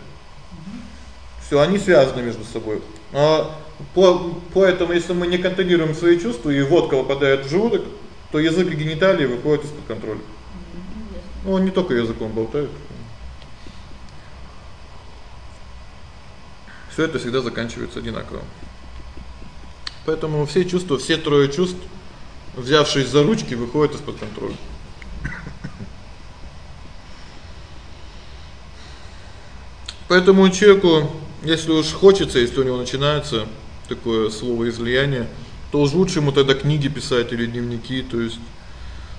Всё, они связаны между собой. А по поэтому если мы не контролируем свои чувства и водка попадает в желудок, то язык и гениталии выходят из-под контроля. Ну, он не только языком болтает. Всё это всегда заканчивается одинаково. Поэтому все чувства, все трое чувств, взявшись за ручки, выходят из-под контроля. Поэтому человеку, если уж хочется, если у него начинается такое слово излияние, то уж лучше ему тогда книги писать или дневники, то есть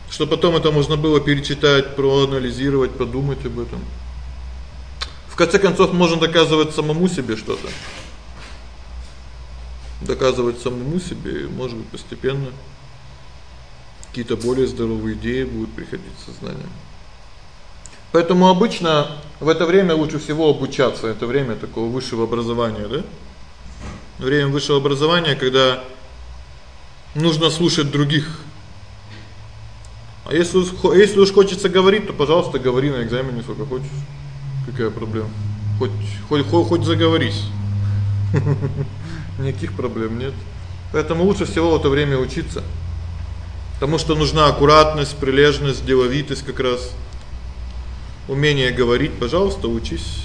что потом это можно было перечитать, проанализировать, подумать об этом. В конце концов можно доказывать самому себе что-то доказывать самому себе, может быть, постепенно какие-то более здоровые идеи будут приходить в сознание. Поэтому обычно в это время лучше всего обучаться. Это время такого высшего образования, да? Время высшего образования, когда нужно слушать других. А если если уж хочется говорить, то, пожалуйста, говори на экзамене сколько хочешь. Какая проблема? Хоть хоть хоть, хоть заговорись. Никаких проблем нет. Поэтому лучше всего в это время учиться. Потому что нужна аккуратность, прилежность, деловитость как раз. Умение говорить, пожалуйста, учись.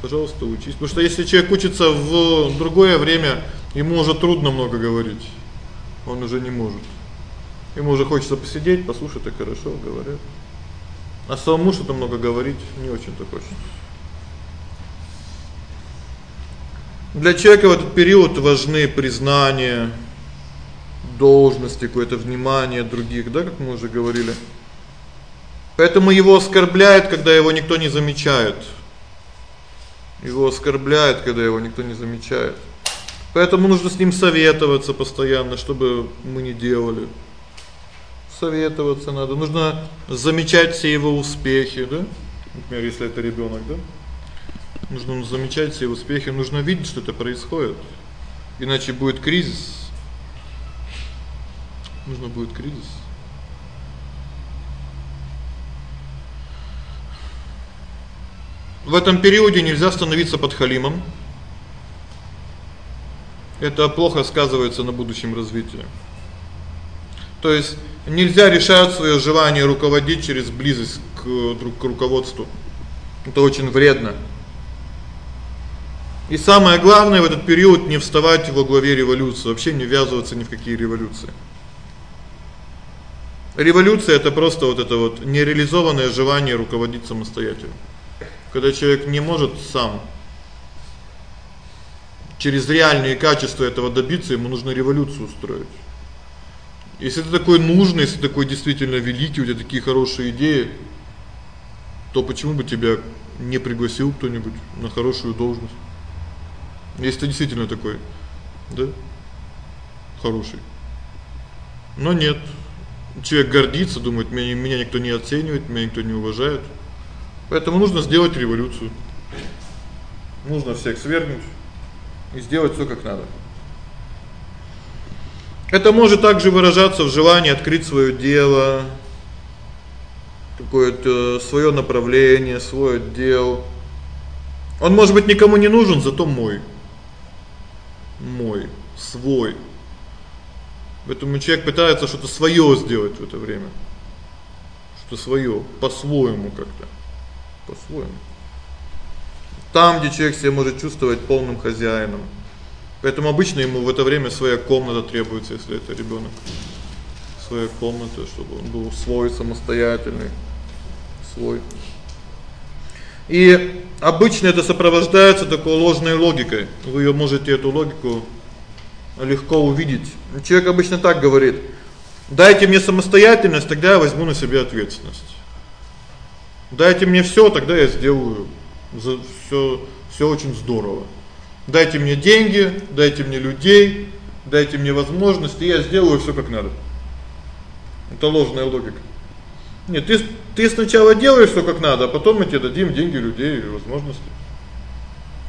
Пожалуйста, учись. Потому что если человек учится в другое время, ему уже трудно много говорить. Он уже не может. Ему уже хочется посидеть, послушать, и хорошо говорят. А самому что-то много говорить не очень-то хочется. Для человека в этот период важны признание, должности, какое-то внимание других, да, как мы уже говорили. Поэтому его оскорбляют, когда его никто не замечает. Его оскорбляют, когда его никто не замечает. Поэтому нужно с ним советоваться постоянно, чтобы мы не делали. Советоваться надо. Нужно замечать все его успехи, да? Например, если это ребёнок, да? Нужно замечать все успехи, нужно видеть, что это происходит. Иначе будет кризис. Нужно будет кризис. В этом периоде нельзя становиться подхалимом. Это плохо сказывается на будущем развитии. То есть нельзя решать своё желание руководить через близость к друг к руководству. Это очень вредно. И самое главное в этот период не вставать во главе революции, вообще не ввязываться ни в какие революции. Революция это просто вот это вот нереализованное желание руководить самостоятельно. Когда человек не может сам через реальные качества этого добиться, ему нужно революцию устроить. Если ты такой нужный, если такой действительно великий, у тебя такие хорошие идеи, то почему бы тебя не пригласил кто-нибудь на хорошую должность? Если ты действительно такой, да? Хороший. Но нет. Человек гордится, думает: "Меня меня никто не оценивает, меня никто не уважает". Поэтому нужно сделать революцию. Нужно всех свергнуть и сделать всё как надо. Это может также выражаться в желании открыть своё дело, какое-то своё направление, свой отдел. Он может быть никому не нужен, зато мой мой, свой. Поэтому человек пытается что-то своё сделать в это время. Что своё, по-своему как-то. По-своему. Там, где человек себя может чувствовать полным хозяином. Поэтому обычно ему в это время своя комната требуется, если это ребёнок. Своя комната, чтобы он был свой, самостоятельный, свой. И обычно это сопровождается такой ложной логикой. Вы её можете эту логику легко увидеть. Человек обычно так говорит: "Дайте мне самостоятельность, тогда я возьму на себя ответственность. Дайте мне всё, тогда я сделаю за всё всё очень здорово. Дайте мне деньги, дайте мне людей, дайте мне возможности, я сделаю всё как надо". Это ложная логика. Нет, ты ты сначала делаешь всё как надо, а потом мы тебе дадим деньги, людей и возможности.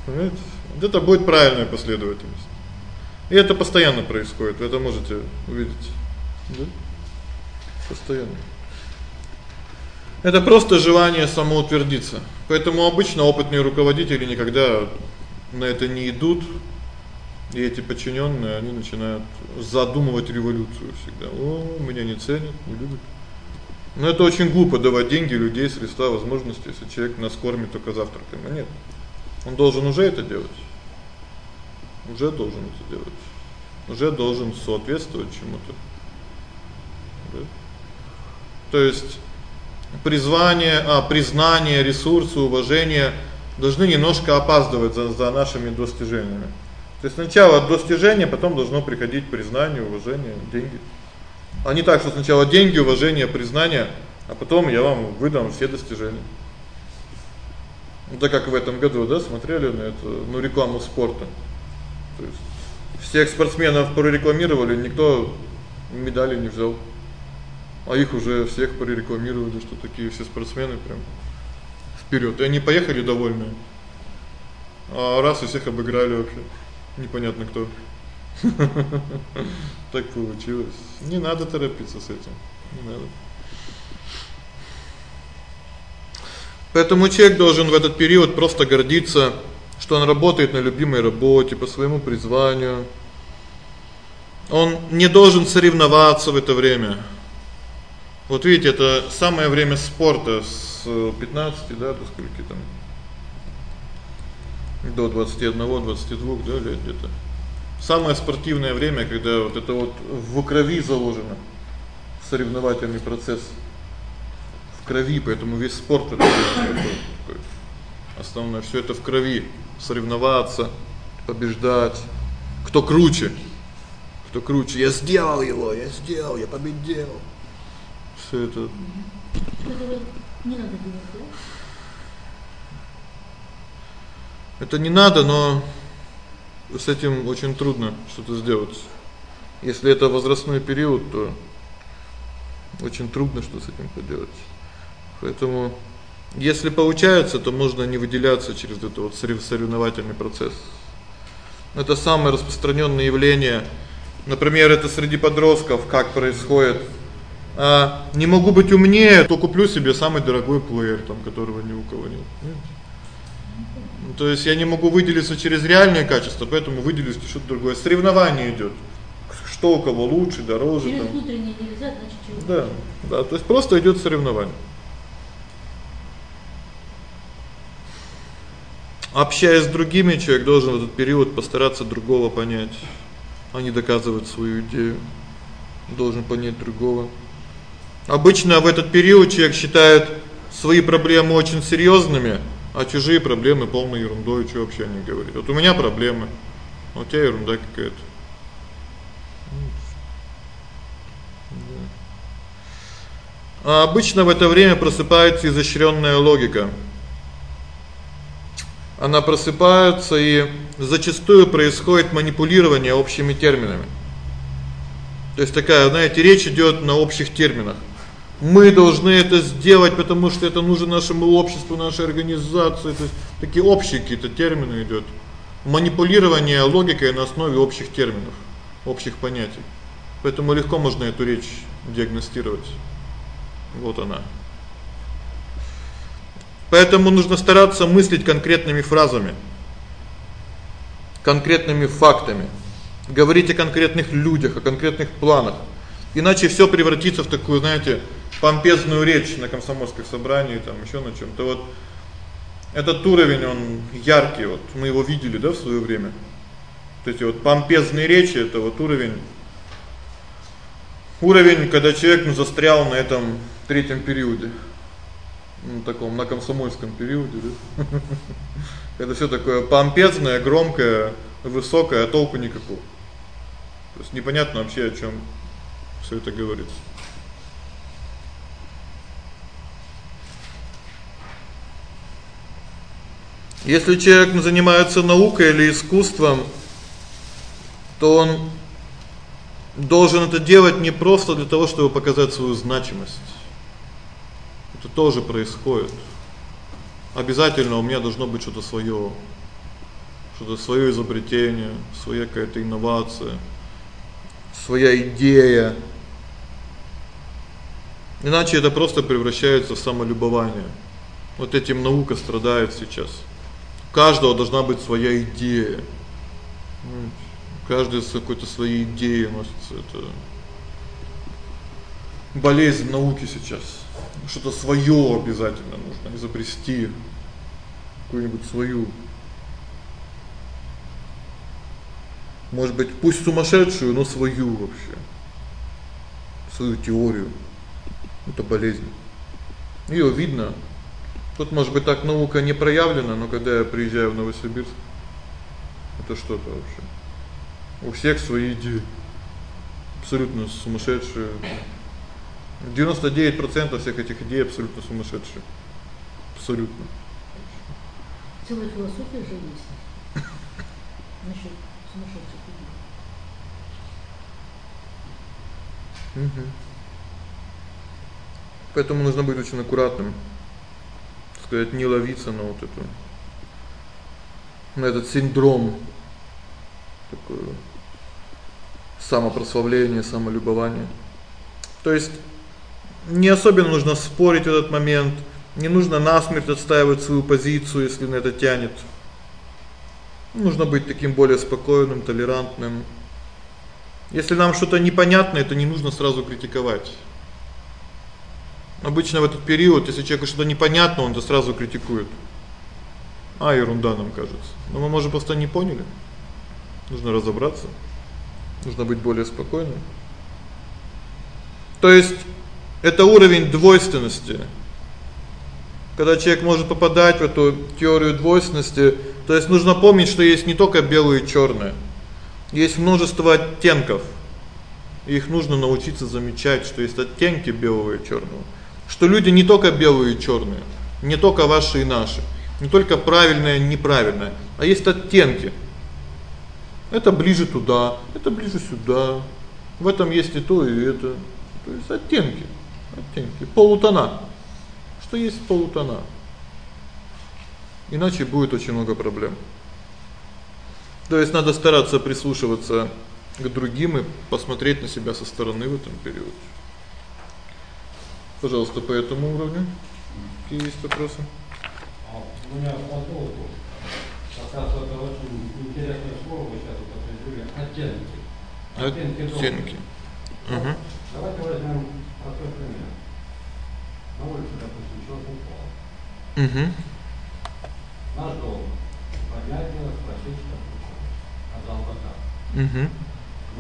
Понимаете? Вот это будет правильная последовательность. И это постоянно происходит, вы это можете увидеть. Да? Постоянно. Это просто желание самоутвердиться. Поэтому обычно опытные руководители никогда на это не идут. И эти подчинённые, они начинают задумывать революцию всегда. О, меня не ценят, не любят. Но это очень глупо давать деньги, людей, средства, возможности, если человек нас кормит только завтраком. А нет. Он должен уже это делать. Уже должен это делать. Уже должен соответствовать чему-то. Да? То есть призвание, а признание, ресурсы, уважение должны немножко опаздывать за за нашими достижениями. То есть сначала достижение, потом должно приходить признание, уважение, деньги. А не так, что сначала деньги, уважение, признание, а потом я вам выдам все достижения. Это как в этом году, да, смотрели на эту, ну, рекламу спорта. То есть всех спортсменов прорекламировали, никто медали не взял. А их уже всех прорекламировали, что такие все спортсмены прям вперёд. И они поехали довольные. А раз и всех обыграли вообще. Непонятно кто. Так получилось. Не надо торопиться с этим. Не надо. Поэтому человек должен в этот период просто гордиться, что он работает на любимой работе по своему призванию. Он не должен соревноваться в это время. Вот видите, это самое время спорта с 15, да, до скольки там? до 21-22, да, лет где-то. Самое спортивное время, когда вот это вот в крови заложено соревновательный процесс в крови, поэтому весь спорт это такой основное всё это в крови. Соревноваться, побеждать, кто круче. Кто круче. Я сделал его, я сделал, я победил. Всё это не надо делать? Это не надо, но с этим очень трудно что-то сделать. Если это возрастной период, то очень трудно что с этим поделать. Поэтому если получается, то можно не выделяться через этот вот соревновательный процесс. Это самое распространённое явление. Например, это среди подростков как происходит. А не могу быть умнее, то куплю себе самый дорогой плеер, там которого ни у кого нет. То есть я не могу выделиться через реальные качества, поэтому выделюсь что-то другое. Соревнование идёт. Что у кого лучше, дороже через там. внутреннее нельзя, значит, через Да. Да, то есть просто идёт соревнование. Общаясь с другими, человек должен в этот период постараться другого понять, а не доказывать свою идею. Должен понять другого. Обычно в этот период человек считает свои проблемы очень серьёзными, а чужие проблемы полной ерундой, что вообще они говорят. Вот у меня проблемы, а у тебя ерунда какая-то. А обычно в это время просыпается изощрённая логика она просыпается и зачастую происходит манипулирование общими терминами. То есть такая, знаете, речь идёт на общих терминах. Мы должны это сделать, потому что это нужно нашему обществу, нашей организации, то есть такие общие какие-то термины идёт. Манипулирование логикой на основе общих терминов, общих понятий. Поэтому легко можно эту речь диагностировать. Вот она. Поэтому нужно стараться мыслить конкретными фразами, конкретными фактами, говорить о конкретных людях, о конкретных планах. Иначе всё превратится в такую, знаете, помпезную речь на комсомольских собраниях, там ещё на чём-то. Вот этот уровень, он яркий, вот мы его видели, да, в своё время. Вот эти вот помпезные речи это вот уровень уровень, когда человек ну застрял на этом третьем периоде ну таком на комсомольском периоде, да. Это всё такое помпезное, громкое, высокое, а толку никакого. То есть непонятно вообще, о чём всё это говорится. Если человек занимается наукой или искусством, то он должен это делать не просто для того, чтобы показать свою значимость это тоже происходит. Обязательно у меня должно быть что-то своё. Что-то своё изобретение, своя какая-то инновация, своя идея. Иначе это просто превращается в самолюбование. Вот этим наука страдает сейчас. Каждого должна быть своя идея. Каждый с какой-то своей идеей носится это болезнь науки сейчас что-то своё обязательно нужно изобрести, какую-нибудь свою. Может быть, пусть сумасшедшую, но свою вообще. Свою теорию. Это болезнь. Её видно. Тут, может быть, так наука не проявлена, но когда я приезжаю в Новосибирск, это что-то вообще. У всех свои идеи. Абсолютно сумасшедшие. 99% всех этих идей абсолютно сумасшедшие. Абсолютно. Целая философия же есть. Насчёт сумасшедших людей. Угу. Поэтому нужно быть очень аккуратным. Сказать, не ловиться на вот эту на этот синдром такое самопрославление, самолюбование. То есть не особенно нужно спорить в этот момент, не нужно насмерть отстаивать свою позицию, если на это тянет. Нужно быть таким более спокойным, толерантным. Если нам что-то непонятно, это не нужно сразу критиковать. Обычно в этот период, если человеку что-то непонятно, он это сразу критикует. А, ерунда нам кажется. Но мы, может, просто не поняли. Нужно разобраться. Нужно быть более спокойным. То есть это уровень двойственности. Когда человек может попадать в эту теорию двойственности, то есть нужно помнить, что есть не только белое и чёрное. Есть множество оттенков. Их нужно научиться замечать, что есть оттенки белого и чёрного. Что люди не только белые и чёрные, не только ваши и наши, не только правильное и неправильное, а есть оттенки. Это ближе туда, это ближе сюда. В этом есть и то, и это. То есть оттенки. Оттенки, полутона. Что есть полутона. Иначе будет очень много проблем. То есть надо стараться прислушиваться к другим и посмотреть на себя со стороны в этом периоде. Пожалуйста, по этому уровню. Какие есть вопросы? А у меня по поводу как раз это очень интересное слово вы сейчас употребили оттенки. Оттенки. оттенки. Угу. Давайте возьмем простой пример. На улице, допустим, человек упал. Угу. Наш долг поднять его, спросить, что сказал пока. Угу.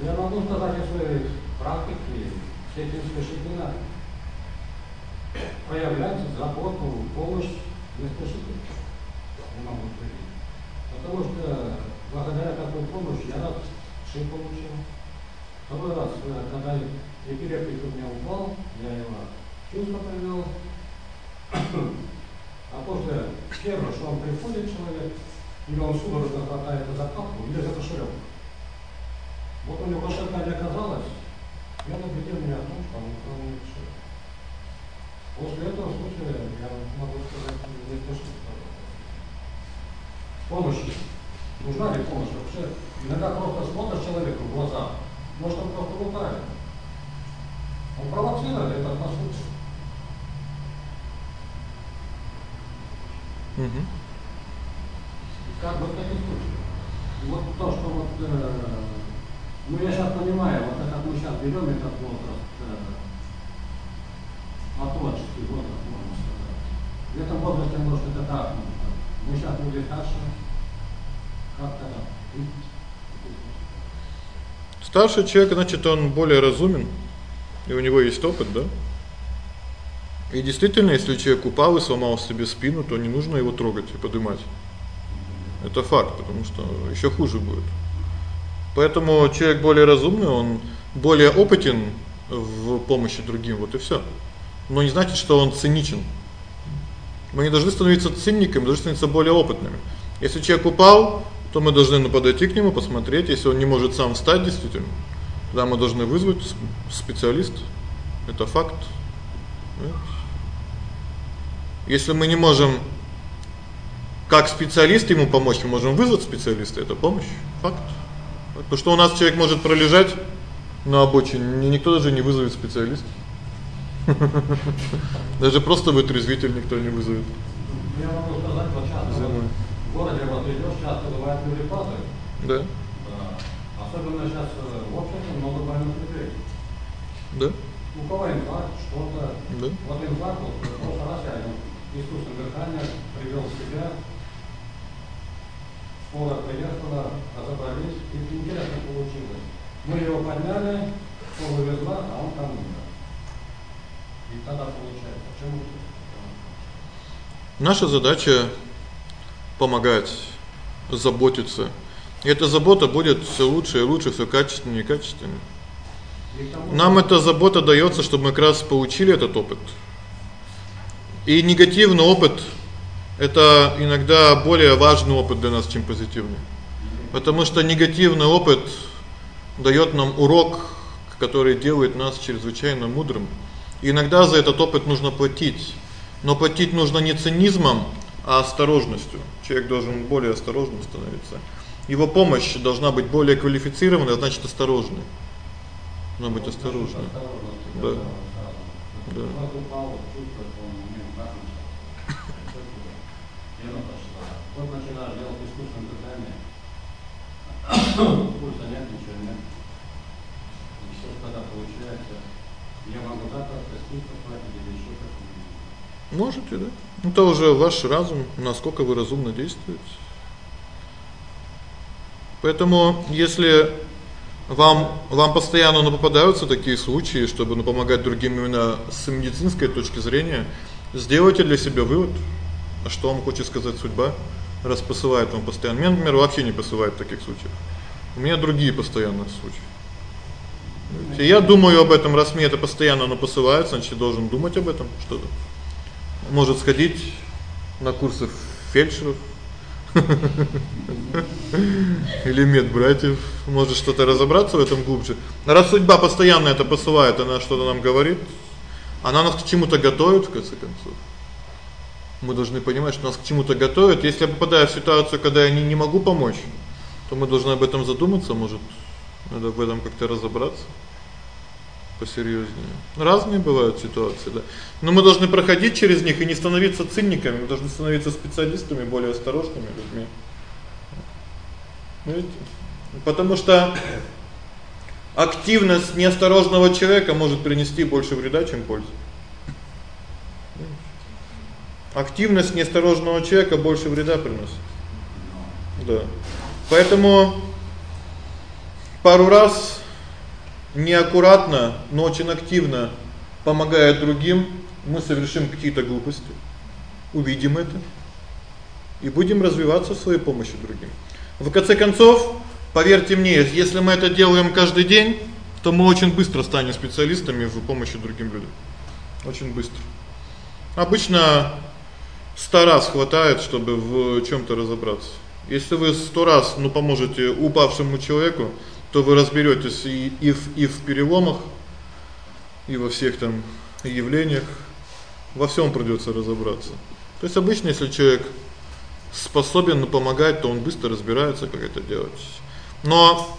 Я могу сказать о своей практике, с этим спешить не надо проявлять заботу, помощь не спешите. Не могу сказать. Потому что благодаря такой помощи я раз шип получил. Второй раз, когда эпилептик у меня упал, я его чувство привел. А после первого, что он приходит человек, или он судорожно хватает за капку, или за кошелек. Вот у него что-то не оказалось, я наблюдал меня о том, что он не кошелек. После этого случая я могу сказать не то, что помощь. Нужна ли помощь вообще? Иногда просто смотришь человеку в глаза, может он просто лукавит. Он провоцирует это по сути. Угу. Как бы в таких случаях. Вот то, что вот, э, ну я сейчас понимаю, вот это мы сейчас берем этот возраст, отроческий возраст, можно сказать. В этом возрасте, может, это так. Мы сейчас люди старше, как-то так. Старший человек, значит, он более разумен, и у него есть опыт, да? И действительно, если человек упал и сломал себе спину, то не нужно его трогать и поднимать. Это факт, потому что ещё хуже будет. Поэтому человек более разумный, он более опытен в помощи другим, вот и всё но не значит, что он циничен. Мы не должны становиться циниками, мы должны становиться более опытными. Если человек упал, то мы должны ну подойти к нему, посмотреть, если он не может сам встать действительно, да, мы должны вызвать специалиста. Это факт. Если мы не можем как специалист ему помочь, мы можем вызвать специалиста, это помощь. Факт. Потому что у нас человек может пролежать на обочине, никто даже не вызовет специалиста. Даже просто вытрезвитель никто не вызовет. Я могу сказать, вот часто в городе вот идёшь, часто бывают падают. Да. Да. Особенно сейчас э, в обществе много больных людей. Да. У кого инфаркт, что-то. Да. Вот инфаркт, вот, в прошлый раз я искусственное дыхание привел себя. Скоро приехала, разобрались, и интересно получилось. Мы его подняли, он вывезла, а он там умер. И тогда получается, почему? Наша задача помогать, заботиться. И эта забота будет всё лучше и лучше, всё качественнее и качественнее. Нам эта забота даётся, чтобы мы как раз получили этот опыт. И негативный опыт это иногда более важный опыт для нас, чем позитивный. Потому что негативный опыт даёт нам урок, который делает нас чрезвычайно мудрым. Иногда за этот опыт нужно платить. Но платить нужно не цинизмом, а осторожностью. Человек должен более осторожным становиться. Его помощь должна быть более квалифицированной, а значит осторожной. Нужно быть осторожным. Да. Да. Вот начинаешь делать искусственное дыхание. Пульса нет, ничего нет. И все тогда получается я могу завтра простить, или еще как-нибудь. Можете, да? Это уже ваш разум, насколько вы разумно действуете. Поэтому если вам вам постоянно ну попадаются такие случаи, чтобы ну помогать другим именно с медицинской точки зрения, сделайте для себя вывод, а что вам хочет сказать судьба, раз посылает вам постоянно. Меня, например, вообще не посылает в таких случаях. У меня другие постоянные случаи. Я думаю об этом, раз мне это постоянно оно посылает, значит, должен думать об этом что-то. Может сходить на курсы фельдшеров, или медбратьев, может что-то разобраться в этом глубже. Раз судьба постоянно это посылает, она что-то нам говорит, она нас к чему-то готовит в конце концов. Мы должны понимать, что нас к чему-то готовят. Если я попадаю в ситуацию, когда я не не могу помочь, то мы должны об этом задуматься, может, надо в этом как-то разобраться посерьёзнее. Разные бывают ситуации, да. Но мы должны проходить через них и не становиться циниками, мы должны становиться специалистами, более осторожными людьми. Видите? Потому что активность неосторожного человека может принести больше вреда, чем пользы. Активность неосторожного человека больше вреда приносит. Да. Поэтому пару раз неаккуратно, но очень активно помогая другим, мы совершим какие-то глупости. Увидим это и будем развиваться в своей помощи другим. В конце концов, поверьте мне, если мы это делаем каждый день, то мы очень быстро станем специалистами в помощи другим людям. Очень быстро. Обычно 100 раз хватает, чтобы в чём-то разобраться. Если вы 100 раз, ну, поможете упавшему человеку, то вы разберётесь и и в и в переломах, и во всех там явлениях, во всём придётся разобраться. То есть обычно, если человек способен помогать, то он быстро разбирается, как это делать. Но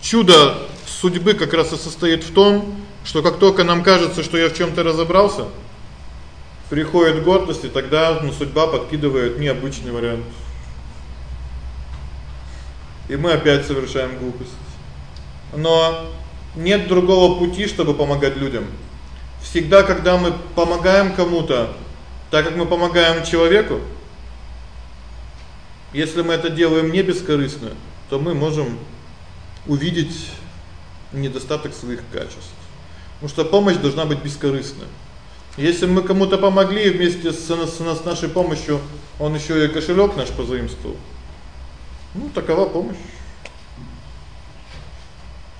чудо судьбы как раз и состоит в том, что как только нам кажется, что я в чём-то разобрался, приходит гордость, и тогда ну судьба подкидывает необычный вариант и мы опять совершаем глупость. Но нет другого пути, чтобы помогать людям. Всегда, когда мы помогаем кому-то, так как мы помогаем человеку, если мы это делаем не бескорыстно, то мы можем увидеть недостаток своих качеств. Потому что помощь должна быть бескорыстной. Если мы кому-то помогли вместе с, с, с нашей помощью, он ещё и кошелёк наш позаимствовал, ну, такова помощь.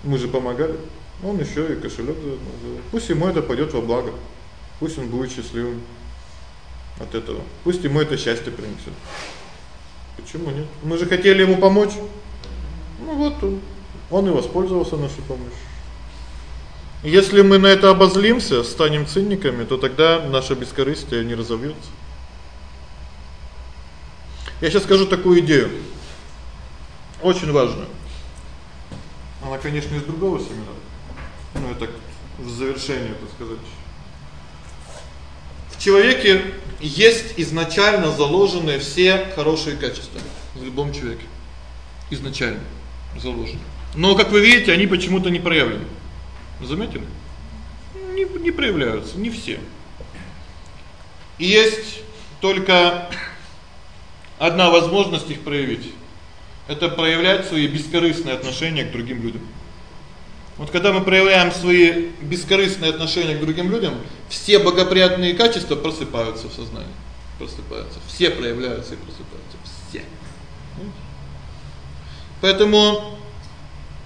Мы же помогали. Он ещё и кошелёк заодно. Пусть ему это пойдёт во благо. Пусть он будет счастливым от этого. Пусть ему это счастье принесёт. Почему нет? Мы же хотели ему помочь. Ну вот он, он и воспользовался нашей помощью. Если мы на это обозлимся, станем циниками, то тогда наше бескорыстие не разовьётся. Я сейчас скажу такую идею. Очень важно. Она, конечно, из другого семинара. Ну, это в завершение, так сказать. В человеке есть изначально заложенные все хорошие качества в любом человеке. Изначально заложены. Но, как вы видите, они почему-то не проявлены. Заметили? Не не проявляются, не все. И есть только одна возможность их проявить это проявлять свои бескорыстные отношения к другим людям. Вот когда мы проявляем свои бескорыстные отношения к другим людям, все благоприятные качества просыпаются в сознании. Просыпаются. Все проявляются и просыпаются все. Поэтому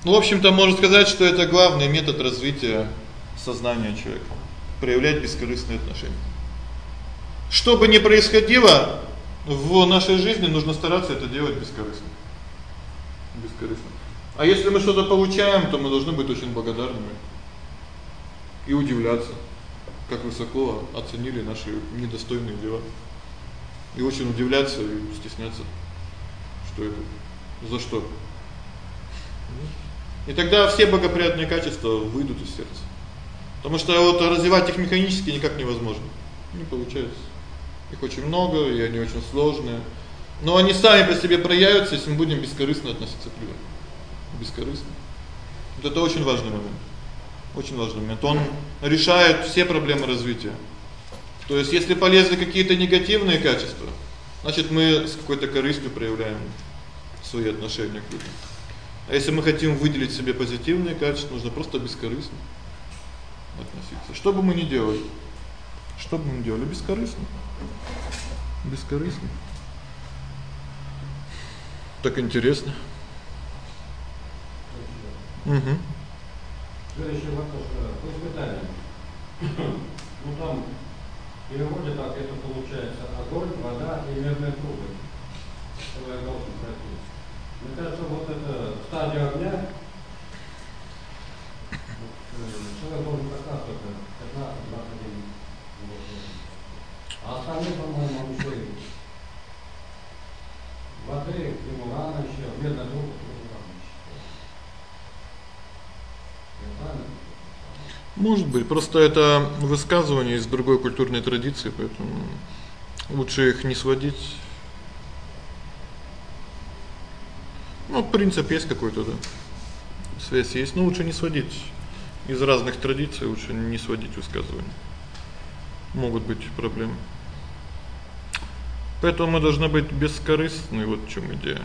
ну, в общем-то, можно сказать, что это главный метод развития сознания человека проявлять бескорыстные отношения. Что бы ни происходило в нашей жизни, нужно стараться это делать бескорыстно бескорыстно. А если мы что-то получаем, то мы должны быть очень благодарными и удивляться, как высоко оценили наши недостойные дела. И очень удивляться и стесняться, что это за что. И тогда все благоприятные качества выйдут из сердца. Потому что вот развивать их механически никак невозможно. Не получается. Их очень много, и они очень сложные. Но они сами по себе проявятся, если мы будем бескорыстно относиться к людям. Бескорыстно. Вот это очень важный момент. Очень важный момент. Он решает все проблемы развития. То есть если полезны какие-то негативные качества, значит мы с какой-то корыстью проявляем свои отношения к людям. А если мы хотим выделить себе позитивные качества, нужно просто бескорыстно относиться. Что бы мы ни делали, что бы мы ни делали, бескорыстно. Бескорыстно. Так интересно. Угу. Следующий вопрос по испытаниям. Ну там в так это получается огонь, вода и медные трубы. Что я должен пройти. Мне кажется, вот это стадия огня, вот, человек должен прокатывать 15-21 год. А остальные, по-моему, еще и воды, еще. Я правильно? Может быть, просто это высказывание из другой культурной традиции, поэтому лучше их не сводить. Ну, принцип есть какой-то, да. Связь есть, но лучше не сводить. Из разных традиций лучше не сводить высказывания. Могут быть проблемы. Поэтому мы должны быть бескорыстны, вот в чём идея.